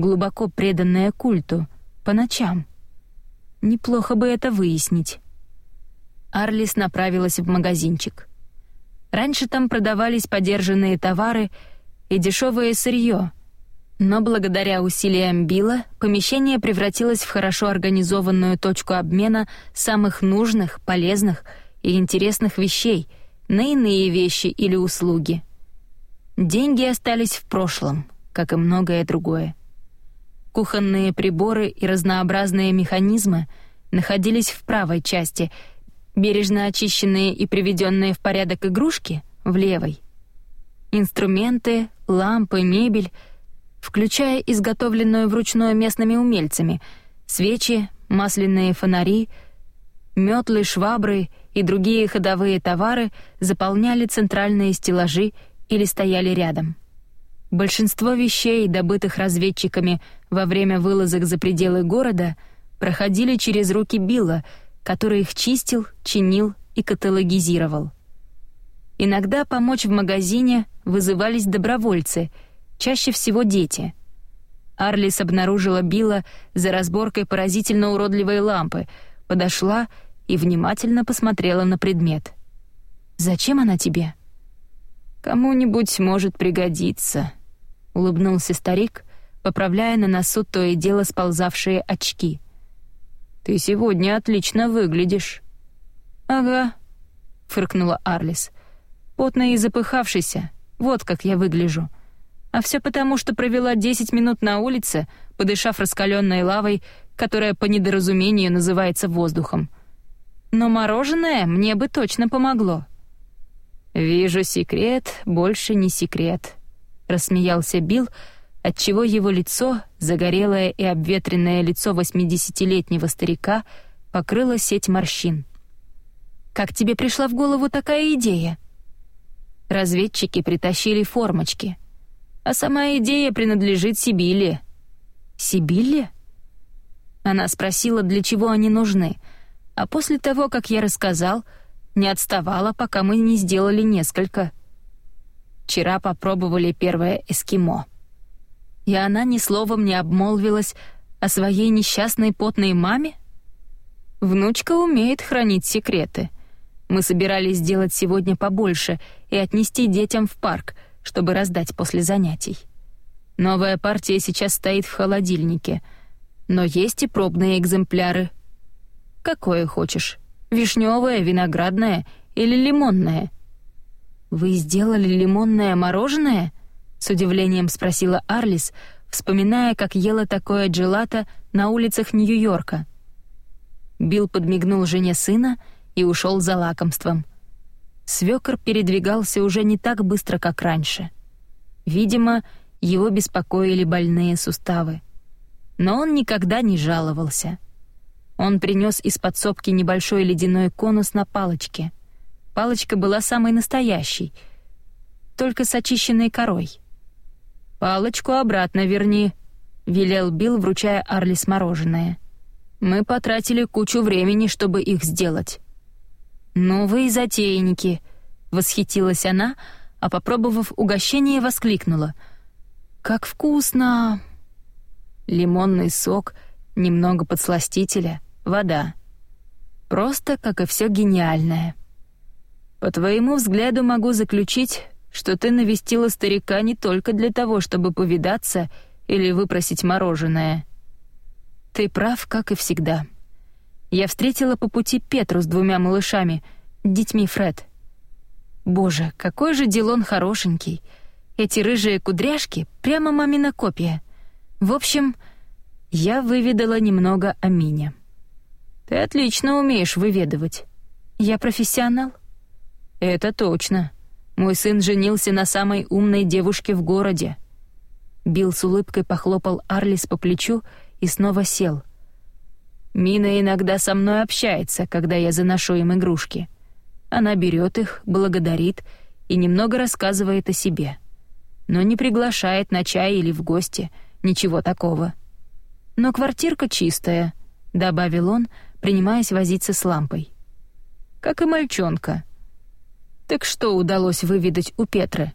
глубоко преданная культу, по ночам? Неплохо бы это выяснить. Арлис направилась в магазинчик. Раньше там продавались подержанные товары и дешевое сырье, но благодаря усилиям Билла помещение превратилось в хорошо организованную точку обмена самых нужных, полезных и интересных вещей на иные вещи или услуги. Деньги остались в прошлом, как и многое другое. Кухонные приборы и разнообразные механизмы находились в правой части, бережно очищенные и приведенные в порядок игрушки — в левой. Инструменты, лампы, мебель, включая изготовленную вручную местными умельцами, свечи, масляные фонари, метлы, швабры и другие ходовые товары заполняли центральные стеллажи или стояли рядом. Большинство вещей, добытых разведчиками во время вылазок за пределы города, проходили через руки Билла, который их чистил, чинил и каталогизировал. Иногда помочь в магазине вызывались добровольцы, чаще всего дети. Арлис обнаружила Билла за разборкой поразительно уродливой лампы, подошла и внимательно посмотрела на предмет. «Зачем она тебе?» «Кому-нибудь может пригодиться», — улыбнулся старик, поправляя на носу то и дело сползавшие очки. «Ты сегодня отлично выглядишь». «Ага», — фыркнула Арлис. «Потная и запыхавшийся. Вот как я выгляжу. А все потому, что провела десять минут на улице, подышав раскаленной лавой, которая по недоразумению называется воздухом. Но мороженое мне бы точно помогло». «Вижу секрет, больше не секрет», — рассмеялся Билл, отчего его лицо, загорелое и обветренное лицо восьмидесятилетнего старика, покрыло сеть морщин. «Как тебе пришла в голову такая идея?» Разведчики притащили формочки, а сама идея принадлежит Сибилле. «Сибилле?» Она спросила, для чего они нужны, а после того, как я рассказал — не отставала, пока мы не сделали несколько. Вчера попробовали первое эскимо. И она ни словом не обмолвилась о своей несчастной потной маме? Внучка умеет хранить секреты. Мы собирались сделать сегодня побольше и отнести детям в парк, чтобы раздать после занятий. Новая партия сейчас стоит в холодильнике, но есть и пробные экземпляры. Какое хочешь? Вишневое, виноградное или лимонное?» «Вы сделали лимонное мороженое?» — с удивлением спросила Арлис, вспоминая, как ела такое джелато на улицах Нью-Йорка. Билл подмигнул жене сына и ушел за лакомством. Свёкор передвигался уже не так быстро, как раньше. Видимо, его беспокоили больные суставы. Но он никогда не жаловался — он принес из подсобки небольшой ледяной конус на палочке. Палочка была самой настоящей, только с очищенной корой. «Палочку обратно верни», — велел Билл, вручая Арлис мороженое. «Мы потратили кучу времени, чтобы их сделать». «Ну вы затейники», — восхитилась она, а, попробовав угощение, воскликнула. «Как вкусно!» Лимонный сок, немного подсластителя — вода. Просто, как и все гениальное. По твоему взгляду могу заключить, что ты навестила старика не только для того, чтобы повидаться или выпросить мороженое. Ты прав, как и всегда. Я встретила по пути Петру с двумя малышами, детьми Фред. Боже, какой же Дилон хорошенький. Эти рыжие кудряшки — прямо мамина копия. В общем, я выведала немного о Мине. Ты отлично умеешь выведывать. Я профессионал? Это точно. Мой сын женился на самой умной девушке в городе. Билл с улыбкой похлопал Арлис по плечу и снова сел. Мина иногда со мной общается, когда я заношу им игрушки. Она берет их, благодарит и немного рассказывает о себе. но не приглашает на чай или в гости, ничего такого. Но квартирка чистая, добавил он, принимаясь возиться с лампой. Как и мальчонка. Так что удалось выведать у Петры?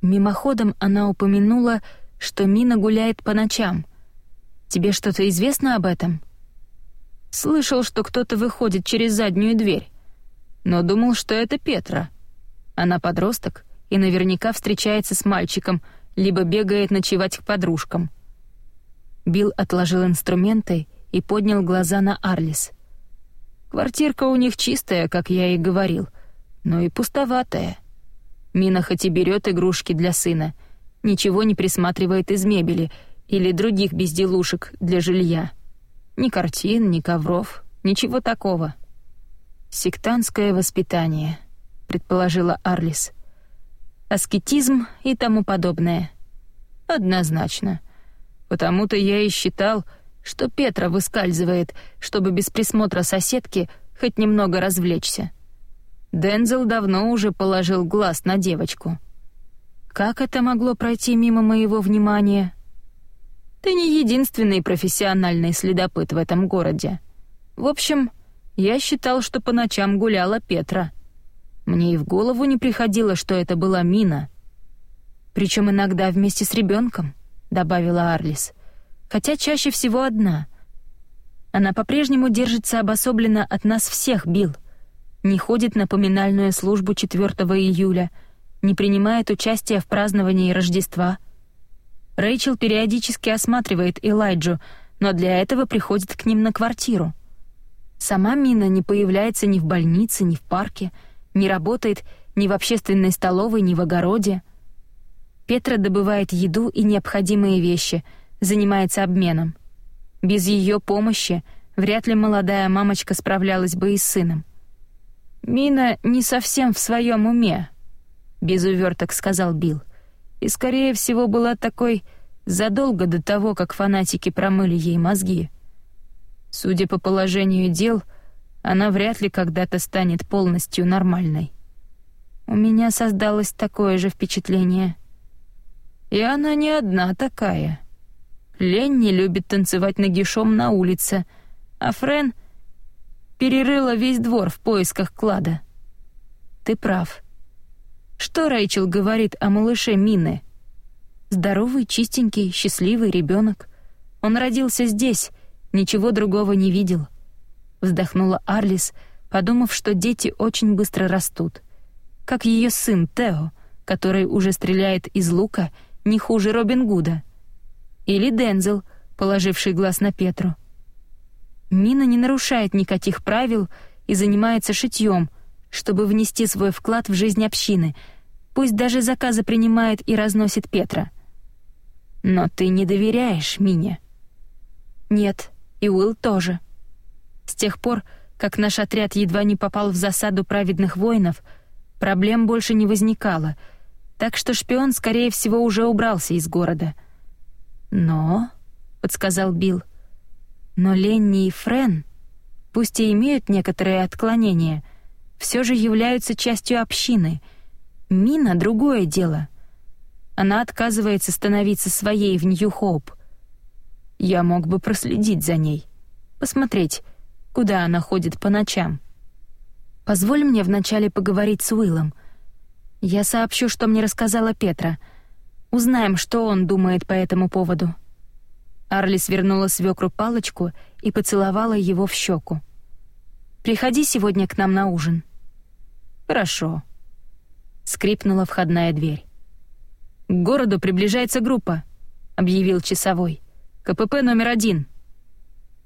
Мимоходом она упомянула, что Мина гуляет по ночам. Тебе что-то известно об этом? Слышал, что кто-то выходит через заднюю дверь, но думал, что это Петра. Она подросток и наверняка встречается с мальчиком, либо бегает ночевать к подружкам. Билл отложил инструменты и поднял глаза на Арлис. Квартирка у них чистая, как я и говорил, но и пустоватая. Мина хоть и берет игрушки для сына, ничего не присматривает из мебели или других безделушек для жилья. Ни картин, ни ковров, ничего такого. «Сектантское воспитание», — предположила Арлис. «Аскетизм и тому подобное». «Однозначно. Потому-то я и считал, что Петра выскальзывает, чтобы без присмотра соседки хоть немного развлечься. Дензел давно уже положил глаз на девочку. Как это могло пройти мимо моего внимания? Ты не единственный профессиональный следопыт в этом городе. В общем, я считал, что по ночам гуляла Петра. Мне и в голову не приходило, что это была Мина. Причем иногда вместе с ребенком, добавила Арлис. Хотя чаще всего одна. Она по-прежнему держится обособленно от нас всех, Билл не ходит на поминальную службу 4 июля, не принимает участия в праздновании Рождества. Рэйчел периодически осматривает Элайджу, но для этого приходит к ним на квартиру. Сама Мина не появляется ни в больнице, ни в парке, не работает ни в общественной столовой, ни в огороде. Петра добывает еду и необходимые вещи, занимается обменом. Без ее помощи вряд ли молодая мамочка справлялась бы и с сыном. «Мина не совсем в своем уме», — без уверток сказал Билл. «И, скорее всего, была такой задолго до того, как фанатики промыли ей мозги. Судя по положению дел, она вряд ли когда-то станет полностью нормальной. У меня создалось такое же впечатление. И она не одна такая. Ленни любит танцевать нагишом на улице, а Френ — перерыла весь двор в поисках клада. Ты прав. Что Рэйчел говорит о малыше Мины? Здоровый, чистенький, счастливый ребенок. Он родился здесь, ничего другого не видел. Вздохнула Арлис, подумав, что дети очень быстро растут. Как ее сын Тео, который уже стреляет из лука не хуже Робин Гуда. Или Дензел, положивший глаз на Петру. Мина не нарушает никаких правил и занимается шитьем, чтобы внести свой вклад в жизнь общины. Пусть даже заказы принимает и разносит Петра. Но ты не доверяешь Мине. Нет, и Уилл тоже. С тех пор, как наш отряд едва не попал в засаду праведных воинов, проблем больше не возникало, так что шпион, скорее всего, уже убрался из города. Но, — подсказал Билл, — но Ленни и Френ, пусть и имеют некоторые отклонения, все же являются частью общины. Мина — другое дело. Она отказывается становиться своей в Нью-Хоуп. Я мог бы проследить за ней, посмотреть, куда она ходит по ночам. Позволь мне вначале поговорить с Уиллом. Я сообщу, что мне рассказала Петра. Узнаем, что он думает по этому поводу. Арли свернула свекру палочку и поцеловала его в щеку. «Приходи сегодня к нам на ужин». «Хорошо». Скрипнула входная дверь. «К городу приближается группа», — объявил часовой. «КПП номер один».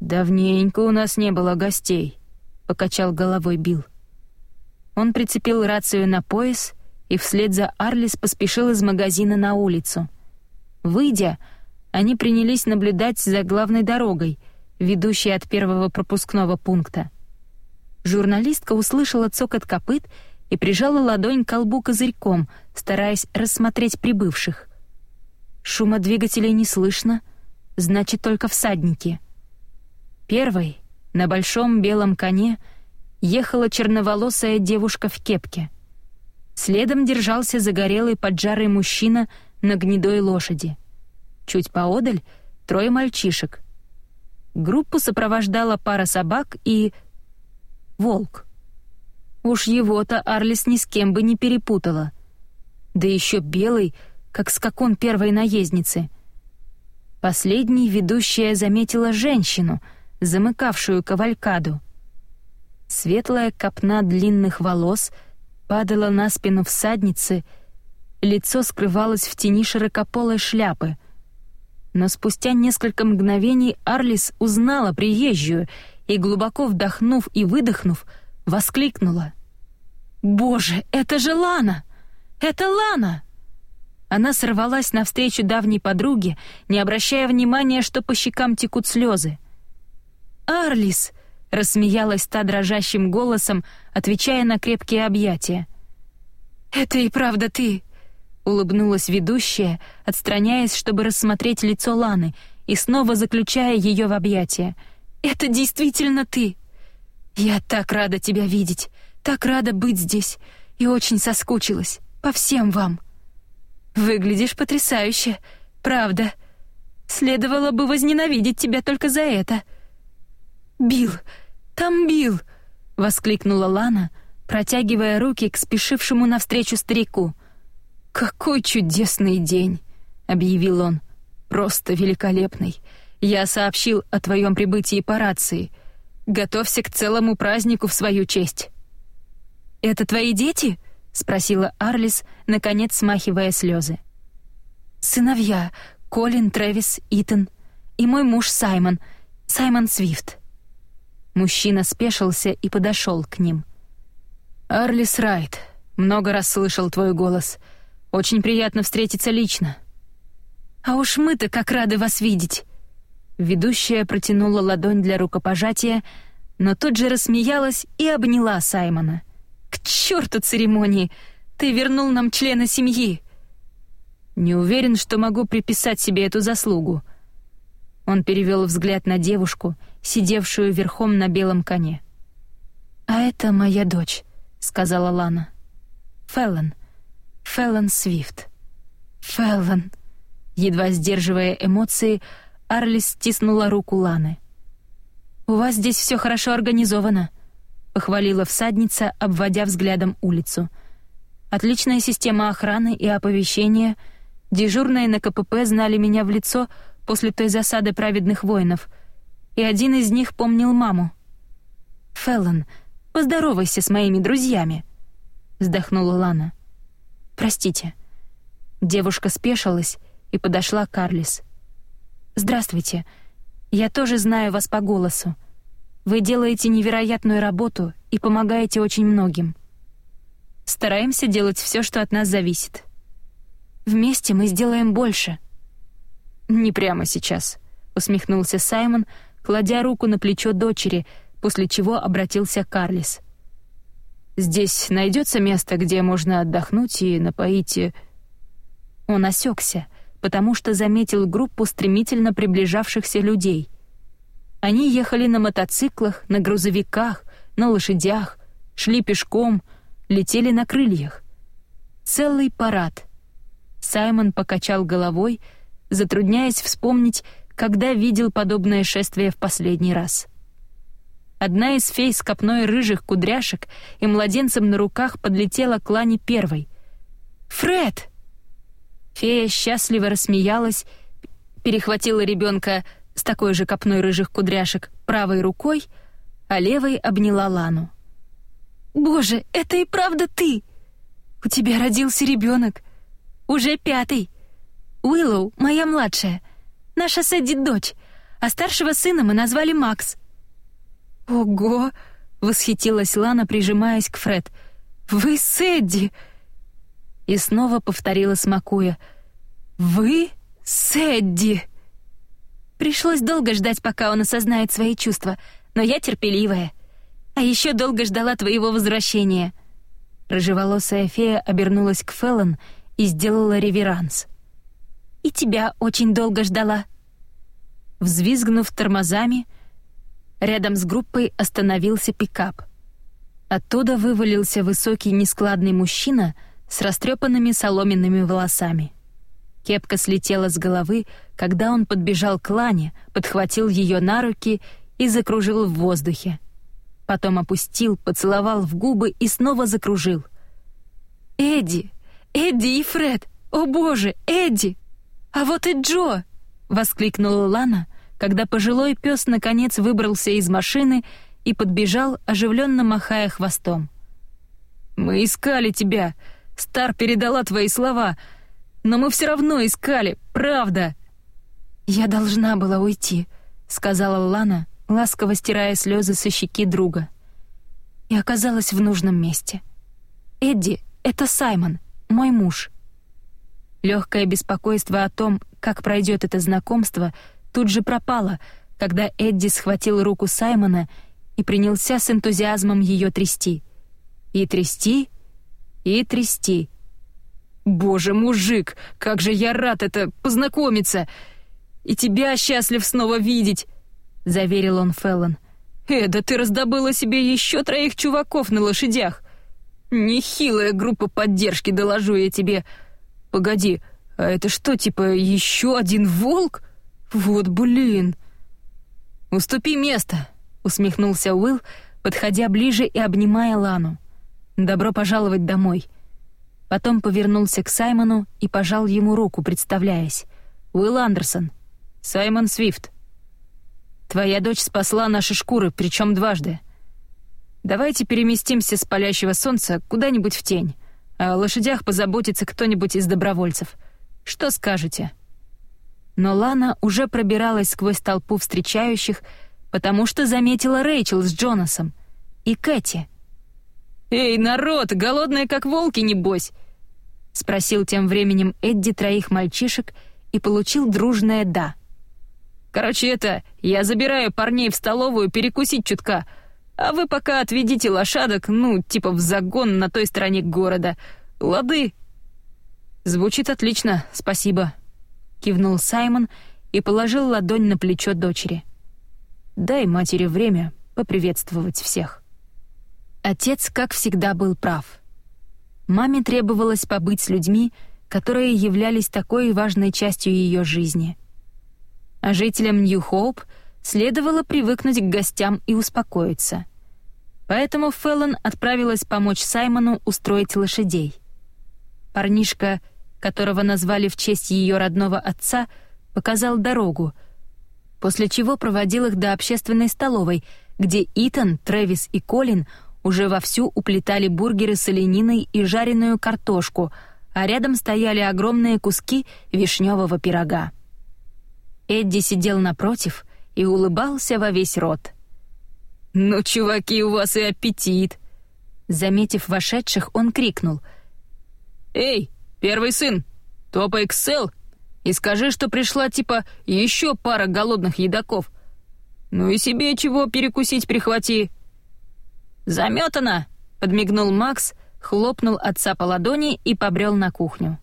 «Давненько у нас не было гостей», — покачал головой Билл. Он прицепил рацию на пояс и вслед за Арлис поспешил из магазина на улицу. Выйдя, они принялись наблюдать за главной дорогой, ведущей от первого пропускного пункта. Журналистка услышала цокот копыт и прижала ладонь к колбу козырьком, стараясь рассмотреть прибывших. Шума двигателей не слышно, значит, только всадники. Первой, на большом белом коне, ехала черноволосая девушка в кепке. Следом держался загорелый поджарый мужчина на гнедой лошади. Чуть поодаль — трое мальчишек. Группу сопровождала пара собак и... волк. Уж его-то Арлис ни с кем бы не перепутала. Да еще белый, как скакун первой наездницы. Последней ведущая заметила женщину, замыкавшую кавалькаду. Светлая копна длинных волос падала на спину всадницы, лицо скрывалось в тени широкополой шляпы. Но спустя несколько мгновений Арлис узнала приезжую и, глубоко вдохнув и выдохнув, воскликнула. «Боже, это же Лана! Это Лана!» Она сорвалась навстречу давней подруге, не обращая внимания, что по щекам текут слезы. «Арлис!» — рассмеялась та дрожащим голосом, отвечая на крепкие объятия. «Это и правда ты!» — улыбнулась ведущая, отстраняясь, чтобы рассмотреть лицо Ланы, и снова заключая ее в объятия. «Это действительно ты! Я так рада тебя видеть, так рада быть здесь, и очень соскучилась по всем вам!» Выглядишь потрясающе, правда. Следовало бы возненавидеть тебя только за это. Бил, там Бил, воскликнула Лана, протягивая руки к спешившему навстречу старику. Какой чудесный день, объявил он. Просто великолепный. Я сообщил о твоем прибытии по рации. Готовься к целому празднику в свою честь. Это твои дети? — спросила Арлис, наконец смахивая слезы. «Сыновья — Колин, Трэвис, Итан и мой муж Саймон, Саймон Свифт». Мужчина спешился и подошел к ним. «Арлис Райт, много раз слышал твой голос. Очень приятно встретиться лично». «А уж мы-то как рады вас видеть!» Ведущая протянула ладонь для рукопожатия, но тут же рассмеялась и обняла Саймона — к черту церемонии! Ты вернул нам члена семьи!» «Не уверен, что могу приписать себе эту заслугу». Он перевел взгляд на девушку, сидевшую верхом на белом коне. «А это моя дочь», — сказала Лана. «Феллон. Феллон Свифт». «Феллон». Едва сдерживая эмоции, Арлис стиснула руку Ланы. «У вас здесь все хорошо организовано», —— похвалила всадница, обводя взглядом улицу. «Отличная система охраны и оповещения. Дежурные на КПП знали меня в лицо после той засады праведных воинов, и один из них помнил маму. «Феллон, поздоровайся с моими друзьями», — вздохнула Лана. «Простите». Девушка спешилась и подошла к Карлис. «Здравствуйте. Я тоже знаю вас по голосу. Вы делаете невероятную работу и помогаете очень многим. Стараемся делать все, что от нас зависит. Вместе мы сделаем больше. Не прямо сейчас, усмехнулся Саймон, кладя руку на плечо дочери, после чего обратился к Карлис. Здесь найдется место, где можно отдохнуть и напоить. Он осекся, потому что заметил группу стремительно приближавшихся людей. Они ехали на мотоциклах, на грузовиках, на лошадях, шли пешком, летели на крыльях. Целый парад. Саймон покачал головой, затрудняясь вспомнить, когда видел подобное шествие в последний раз. Одна из фей с копной рыжих кудряшек и младенцем на руках подлетела к Лане первой. «Фред!» Фея счастливо рассмеялась, перехватила ребенка с такой же копной рыжих кудряшек правой рукой, а левой обняла Лану. «Боже, это и правда ты! У тебя родился ребенок, уже пятый. Уиллоу, моя младшая, наша Сэдди дочь, а старшего сына мы назвали Макс». «Ого!» — восхитилась Лана, прижимаясь к Фред. «Вы Сэдди!» И снова повторила, смакуя. «Вы Сэдди!» Пришлось долго ждать, пока он осознает свои чувства, но я терпеливая. А еще долго ждала твоего возвращения. Рыжеволосая фея обернулась к Феллон и сделала реверанс. И тебя очень долго ждала. Взвизгнув тормозами, рядом с группой остановился пикап. Оттуда вывалился высокий нескладный мужчина с растрепанными соломенными волосами. Кепка слетела с головы, когда он подбежал к Лане, подхватил ее на руки и закружил в воздухе. Потом опустил, поцеловал в губы и снова закружил. «Эдди! Эдди и Фред! О боже, Эдди! А вот и Джо!» — воскликнула Лана, когда пожилой пес наконец выбрался из машины и подбежал, оживленно махая хвостом. «Мы искали тебя. Стар передала твои слова. Но мы все равно искали, правда». «Я должна была уйти», — сказала Лана, ласково стирая слезы со щеки друга. И оказалась в нужном месте. «Эдди, это Саймон, мой муж». Легкое беспокойство о том, как пройдет это знакомство, тут же пропало, когда Эдди схватил руку Саймона и принялся с энтузиазмом ее трясти. И трясти, и трясти. «Боже, мужик, как же я рад это познакомиться! И тебя счастлив снова видеть!» — заверил он Феллон. «Э, да ты раздобыла себе еще троих чуваков на лошадях! Нехилая группа поддержки, доложу я тебе. Погоди, а это что, типа еще один волк? Вот блин!» «Уступи место!» — усмехнулся Уилл, подходя ближе и обнимая Лану. «Добро пожаловать домой!» Потом повернулся к Саймону и пожал ему руку, представляясь. «Уилл Андерсон. Саймон Свифт. Твоя дочь спасла наши шкуры, причем дважды. Давайте переместимся с палящего солнца куда-нибудь в тень, а о лошадях позаботится кто-нибудь из добровольцев. Что скажете?» Но Лана уже пробиралась сквозь толпу встречающих, потому что заметила Рэйчел с Джонасом и Кэти. «Эй, народ, голодные как волки, небось!» — спросил тем временем Эдди троих мальчишек и получил дружное «да». «Короче, это, я забираю парней в столовую перекусить чутка, а вы пока отведите лошадок, ну, типа в загон на той стороне города. Лады?» «Звучит отлично, спасибо», — кивнул Саймон и положил ладонь на плечо дочери. Дай матери время поприветствовать всех. Отец, как всегда, был прав. Маме требовалось побыть с людьми, которые являлись такой важной частью ее жизни. А жителям Нью-Хоуп следовало привыкнуть к гостям и успокоиться. Поэтому Феллон отправилась помочь Саймону устроить лошадей. Парнишка, которого назвали в честь ее родного отца, показал дорогу — после чего проводил их до общественной столовой, где Итан, Трэвис и Колин уже вовсю уплетали бургеры с олениной и жареную картошку, а рядом стояли огромные куски вишневого пирога. Эдди сидел напротив и улыбался во весь рот. «Ну, чуваки, у вас и аппетит!» Заметив вошедших, он крикнул. «Эй, первый сын, топай к Сэл и скажи, что пришла типа еще пара голодных едоков. Ну и себе чего перекусить прихвати». «Заметано!» — подмигнул Макс, хлопнул отца по ладони и побрел на кухню.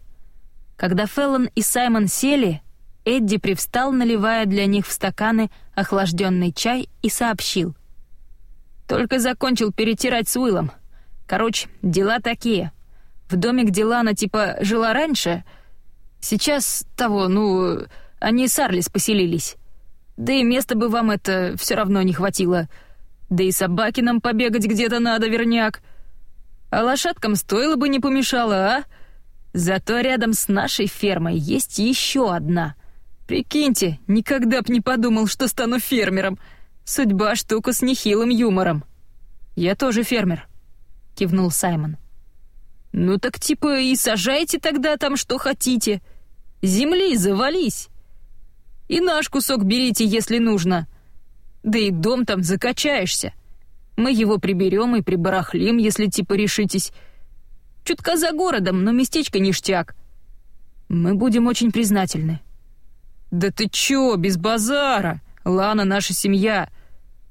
Когда Феллон и Саймон сели, Эдди привстал, наливая для них в стаканы охлажденный чай и сообщил. «Только закончил перетирать с Уиллом. Короче, дела такие. В доме, где Лана типа жила раньше — Сейчас того, ну, они с Арлис поселились. Да и места бы вам это все равно не хватило. Да и собаке нам побегать где-то надо, верняк. А лошадкам стоило бы не помешало, а? Зато рядом с нашей фермой есть еще одна. Прикиньте, никогда б не подумал, что стану фермером. Судьба штука с нехилым юмором. Я тоже фермер, кивнул Саймон. «Ну так типа и сажайте тогда там что хотите. Земли завались. И наш кусок берите, если нужно. Да и дом там закачаешься. Мы его приберем и прибарахлим, если типа решитесь. Чутка за городом, но местечко ништяк. Мы будем очень признательны». «Да ты чё, без базара? Лана наша семья.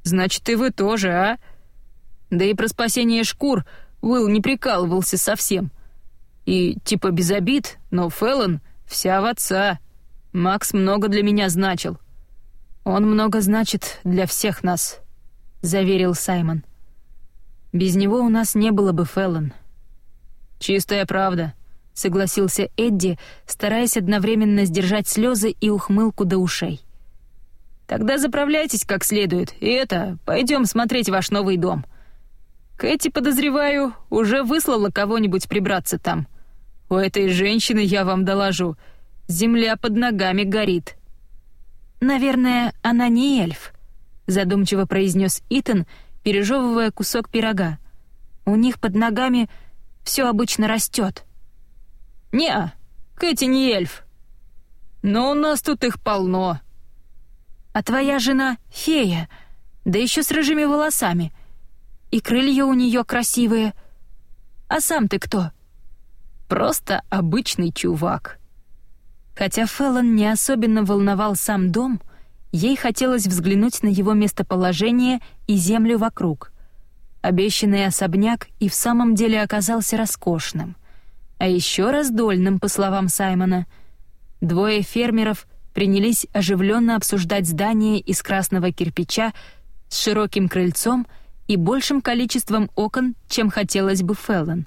Значит, и вы тоже, а? Да и про спасение шкур Уилл не прикалывался совсем. И типа без обид, но Феллон вся в отца. Макс много для меня значил. Он много значит для всех нас, заверил Саймон. Без него у нас не было бы Феллон. Чистая правда, согласился Эдди, стараясь одновременно сдержать слезы и ухмылку до ушей. Тогда заправляйтесь как следует, и это, пойдем смотреть ваш новый дом. Кэти, подозреваю, уже выслала кого-нибудь прибраться там. У этой женщины, я вам доложу, земля под ногами горит. Наверное, она не эльф, задумчиво произнес Итан, пережевывая кусок пирога. У них под ногами все обычно растет. Не, Кэти не эльф. Но у нас тут их полно. А твоя жена — фея, да еще с рыжими волосами. И крылья у нее красивые. А сам ты кто? Просто обычный чувак. Хотя Феллон не особенно волновал сам дом, ей хотелось взглянуть на его местоположение и землю вокруг. Обещанный особняк и в самом деле оказался роскошным — а еще раздольным, по словам Саймона. Двое фермеров принялись оживленно обсуждать здание из красного кирпича с широким крыльцом и большим количеством окон, чем хотелось бы Феллон.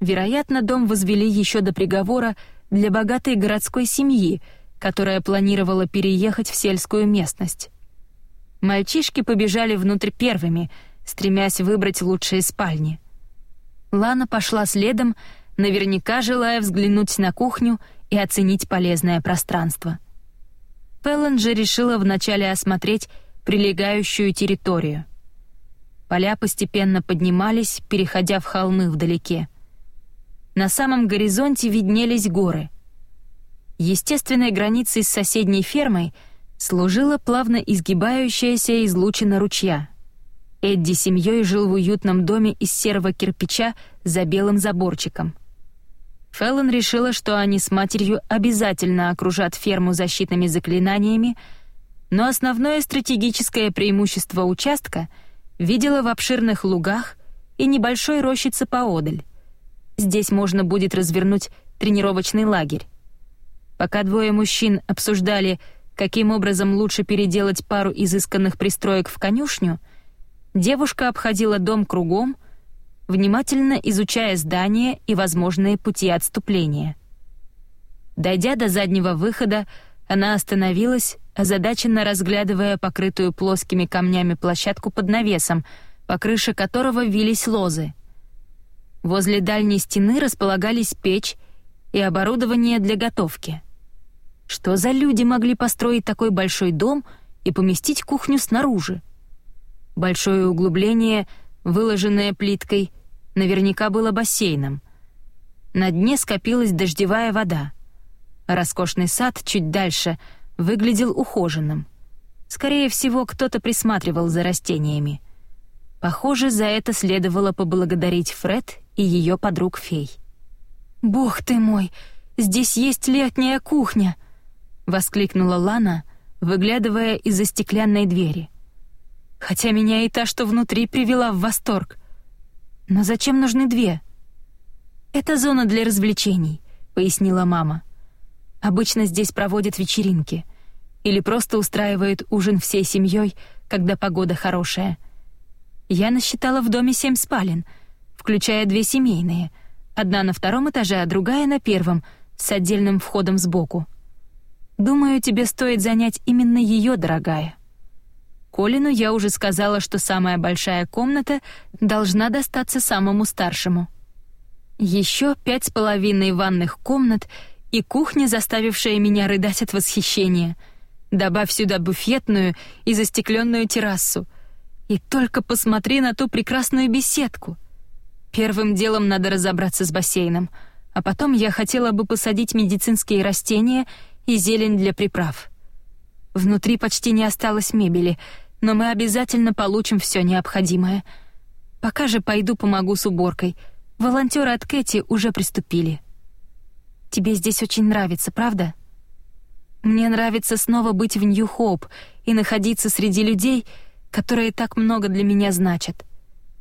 Вероятно, дом возвели еще до приговора для богатой городской семьи, которая планировала переехать в сельскую местность. Мальчишки побежали внутрь первыми, стремясь выбрать лучшие спальни. Лана пошла следом, наверняка желая взглянуть на кухню и оценить полезное пространство. Феллон же решила вначале осмотреть прилегающую территорию. Поля постепенно поднимались, переходя в холмы вдалеке. На самом горизонте виднелись горы. Естественной границей с соседней фермой служила плавно изгибающаяся излучина ручья. Эдди семьей жил в уютном доме из серого кирпича за белым заборчиком. Феллон решила, что они с матерью обязательно окружат ферму защитными заклинаниями, но основное стратегическое преимущество участка видела в обширных лугах и небольшой рощице поодаль. Здесь можно будет развернуть тренировочный лагерь. Пока двое мужчин обсуждали, каким образом лучше переделать пару изысканных пристроек в конюшню, девушка обходила дом кругом — внимательно изучая здание и возможные пути отступления. Дойдя до заднего выхода, она остановилась, озадаченно разглядывая покрытую плоскими камнями площадку под навесом, по крыше которого вились лозы. Возле дальней стены располагались печь и оборудование для готовки. Что за люди могли построить такой большой дом и поместить кухню снаружи? Большое углубление, выложенное плиткой, наверняка было бассейном. На дне скопилась дождевая вода. Роскошный сад чуть дальше выглядел ухоженным. Скорее всего, кто-то присматривал за растениями. Похоже, за это следовало поблагодарить Фред и ее подруг-фей. «Бог ты мой, здесь есть летняя кухня!» — воскликнула Лана, выглядывая из-за стеклянной двери. Хотя меня и та, что внутри, привела в восторг. «Но зачем нужны две?» «Это зона для развлечений», — пояснила мама. «Обычно здесь проводят вечеринки. Или просто устраивают ужин всей семьей, когда погода хорошая. Я насчитала в доме семь спален, включая две семейные. Одна на втором этаже, а другая на первом, с отдельным входом сбоку. Думаю, тебе стоит занять именно ее, дорогая». Колину я уже сказала, что самая большая комната должна достаться самому старшему. Еще пять с половиной ванных комнат и кухня, заставившая меня рыдать от восхищения. Добавь сюда буфетную и застекленную террасу. И только посмотри на ту прекрасную беседку. Первым делом надо разобраться с бассейном, а потом я хотела бы посадить медицинские растения и зелень для приправ. Внутри почти не осталось мебели, но мы обязательно получим все необходимое. Пока же пойду помогу с уборкой. Волонтеры от Кэти уже приступили. Тебе здесь очень нравится, правда? Мне нравится снова быть в Нью-Хоуп и находиться среди людей, которые так много для меня значат.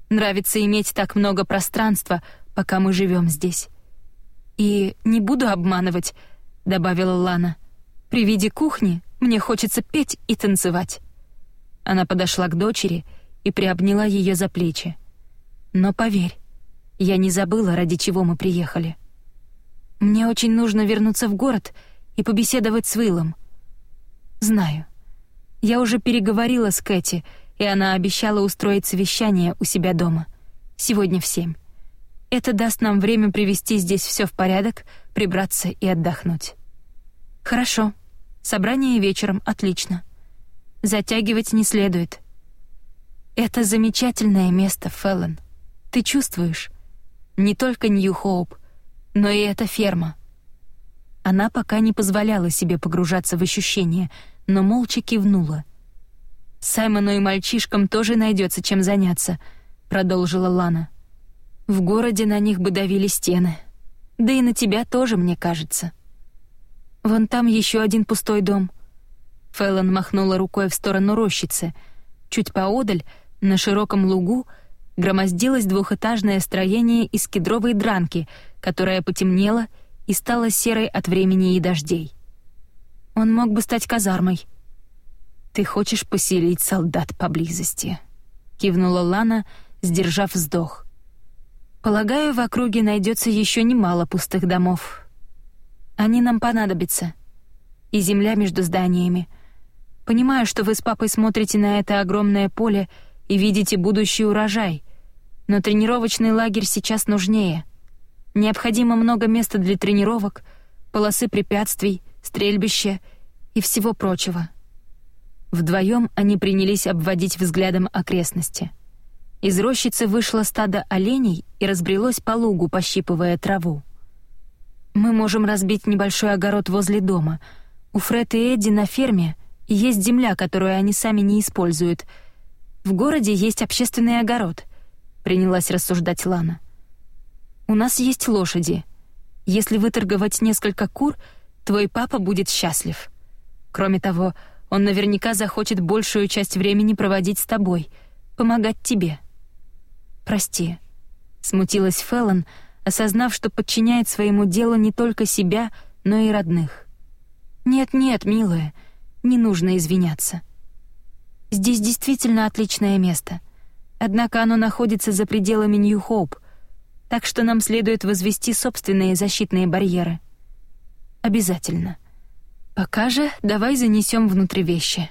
Нравится иметь так много пространства, пока мы живем здесь. И не буду обманывать, добавила Лана. При виде кухни мне хочется петь и танцевать. Она подошла к дочери и приобняла ее за плечи. Но поверь, я не забыла, ради чего мы приехали. Мне очень нужно вернуться в город и побеседовать с Уиллом. Знаю. Я уже переговорила с Кэти, и она обещала устроить совещание у себя дома. Сегодня в семь. Это даст нам время привести здесь все в порядок, прибраться и отдохнуть. Хорошо. Собрание вечером, отлично. Затягивать не следует. Это замечательное место, Феллон. Ты чувствуешь? Не только Нью-Хоуп, но и эта ферма. Она пока не позволяла себе погружаться в ощущения, но молча кивнула. Саймону и мальчишкам тоже найдется чем заняться, продолжила Лана. В городе на них бы давили стены. Да и на тебя тоже, мне кажется. Вон там еще один пустой дом. Фэллон махнула рукой в сторону рощицы. Чуть поодаль, на широком лугу, громоздилось двухэтажное строение из кедровой дранки, которое потемнело и стало серой от времени и дождей. Он мог бы стать казармой. «Ты хочешь поселить солдат поблизости?» — кивнула Лана, сдержав вздох. «Полагаю, в округе найдется еще немало пустых домов. Они нам понадобятся. И земля между зданиями. Понимаю, что вы с папой смотрите на это огромное поле и видите будущий урожай, но тренировочный лагерь сейчас нужнее. Необходимо много места для тренировок, полосы препятствий, стрельбища и всего прочего». Вдвоем они принялись обводить взглядом окрестности. Из рощицы вышло стадо оленей и разбрелось по лугу, пощипывая траву. «Мы можем разбить небольшой огород возле дома. У Фред и Эдди на ферме есть земля, которую они сами не используют. В городе есть общественный огород», — принялась рассуждать Лана. «У нас есть лошади. Если выторговать несколько кур, твой папа будет счастлив. Кроме того, он наверняка захочет большую часть времени проводить с тобой, помогать тебе. Прости, смутилась Феллон, осознав, что подчиняет своему делу не только себя, но и родных. Нет-нет, милая, не нужно извиняться. Здесь действительно отличное место. Однако оно находится за пределами Нью-Хоуп, так что нам следует возвести собственные защитные барьеры. Обязательно. Пока же давай занесем внутрь вещи.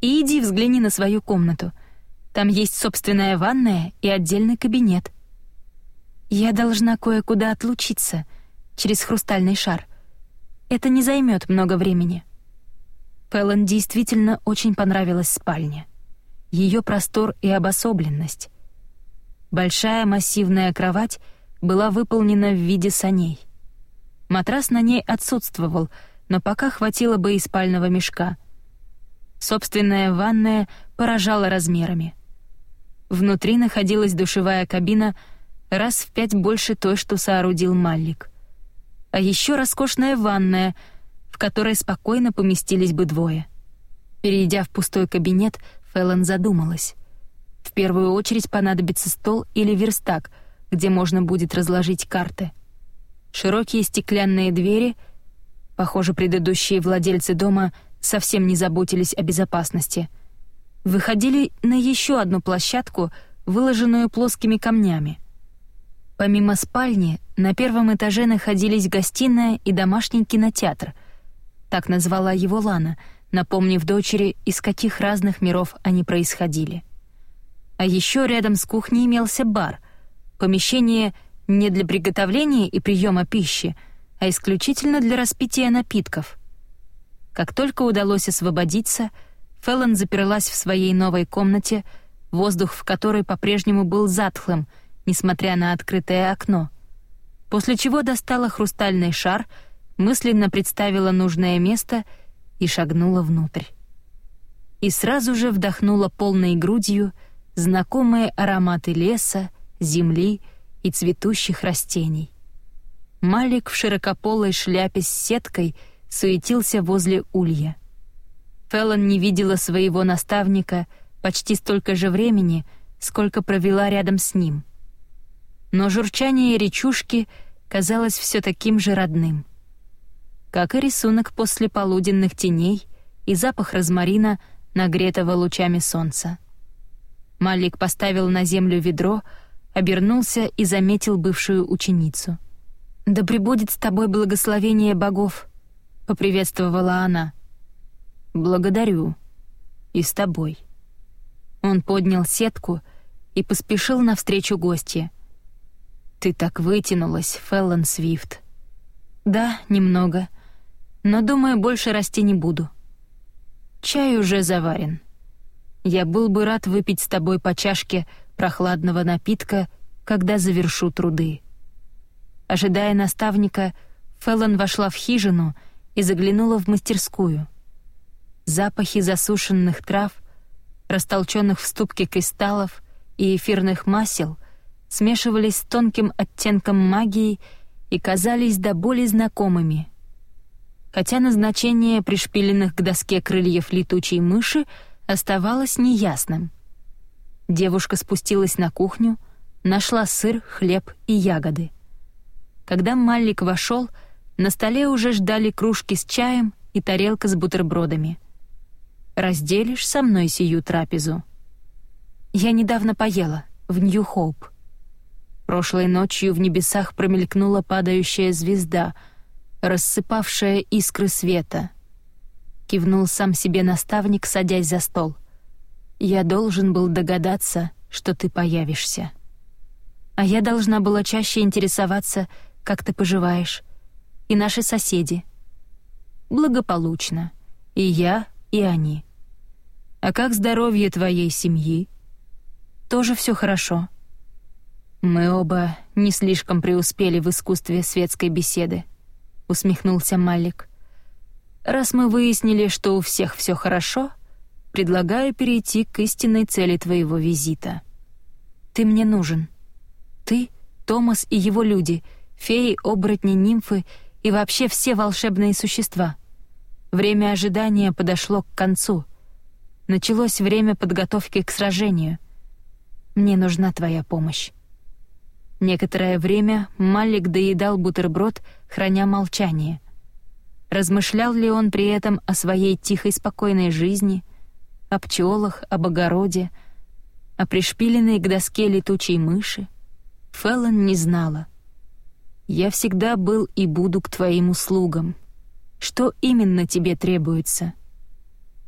И иди взгляни на свою комнату. Там есть собственная ванная и отдельный кабинет. Я должна кое-куда отлучиться через хрустальный шар. Это не займет много времени. Пэллон действительно очень понравилась спальня. Ее простор и обособленность. Большая массивная кровать была выполнена в виде саней. Матрас на ней отсутствовал — но пока хватило бы и спального мешка. Собственная ванная поражала размерами. Внутри находилась душевая кабина раз в пять больше той, что соорудил Маллик. А еще роскошная ванная, в которой спокойно поместились бы двое. Перейдя в пустой кабинет, Фэллон задумалась. В первую очередь понадобится стол или верстак, где можно будет разложить карты. Широкие стеклянные двери — Похоже, предыдущие владельцы дома совсем не заботились о безопасности. Выходили на еще одну площадку, выложенную плоскими камнями. Помимо спальни, на первом этаже находились гостиная и домашний кинотеатр. Так назвала его Лана, напомнив дочери, из каких разных миров они происходили. А еще рядом с кухней имелся бар, помещение не для приготовления и приема пищи, а исключительно для распития напитков. Как только удалось освободиться, Феллон заперлась в своей новой комнате, воздух в которой по-прежнему был затхлым, несмотря на открытое окно. После чего достала хрустальный шар, мысленно представила нужное место и шагнула внутрь. И сразу же вдохнула полной грудью знакомые ароматы леса, земли и цветущих растений. Малик в широкополой шляпе с сеткой суетился возле улья. Феллон не видела своего наставника почти столько же времени, сколько провела рядом с ним. Но журчание речушки казалось все таким же родным. Как и рисунок после полуденных теней и запах розмарина, нагретого лучами солнца. Малик поставил на землю ведро, обернулся и заметил бывшую ученицу. «Да пребудет с тобой благословение богов», — поприветствовала она. «Благодарю. И с тобой». Он поднял сетку и поспешил навстречу гостье. «Ты так вытянулась, Феллон Свифт». «Да, немного. Но, думаю, больше расти не буду». «Чай уже заварен. Я был бы рад выпить с тобой по чашке прохладного напитка, когда завершу труды». Ожидая наставника, Феллон вошла в хижину и заглянула в мастерскую. Запахи засушенных трав, растолченных в ступке кристаллов и эфирных масел смешивались с тонким оттенком магии и казались до боли знакомыми. Хотя назначение пришпиленных к доске крыльев летучей мыши оставалось неясным. Девушка спустилась на кухню, нашла сыр, хлеб и ягоды. Когда Маллик вошел, на столе уже ждали кружки с чаем и тарелка с бутербродами. «Разделишь со мной сию трапезу?» «Я недавно поела, в Нью-Хоуп», Прошлой ночью в небесах промелькнула падающая звезда, рассыпавшая искры света. Кивнул сам себе наставник, садясь за стол. «Я должен был догадаться, что ты появишься. А я должна была чаще интересоваться, как ты поживаешь, и наши соседи. Благополучно. И я, и они. А как здоровье твоей семьи? Тоже все хорошо». «Мы оба не слишком преуспели в искусстве светской беседы», — усмехнулся Малик. «Раз мы выяснили, что у всех все хорошо, предлагаю перейти к истинной цели твоего визита. Ты мне нужен. Ты, Томас и его люди, феи, оборотни, нимфы и вообще все волшебные существа. Время ожидания подошло к концу. Началось время подготовки к сражению. Мне нужна твоя помощь. Некоторое время Малик доедал бутерброд, храня молчание. Размышлял ли он при этом о своей тихой спокойной жизни, о пчелах, об огороде, о пришпиленной к доске летучей мыши? Феллон не знала. «Я всегда был и буду к твоим услугам. Что именно тебе требуется?»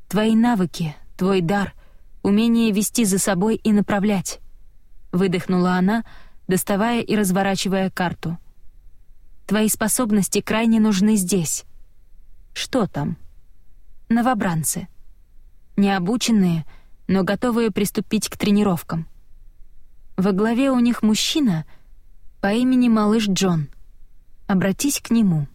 «Твои навыки, твой дар, умение вести за собой и направлять», — выдохнула она, — доставая и разворачивая карту. «Твои способности крайне нужны здесь». «Что там?» «Новобранцы. Необученные, но готовые приступить к тренировкам. Во главе у них мужчина по имени малыш Джон. Обратись к нему».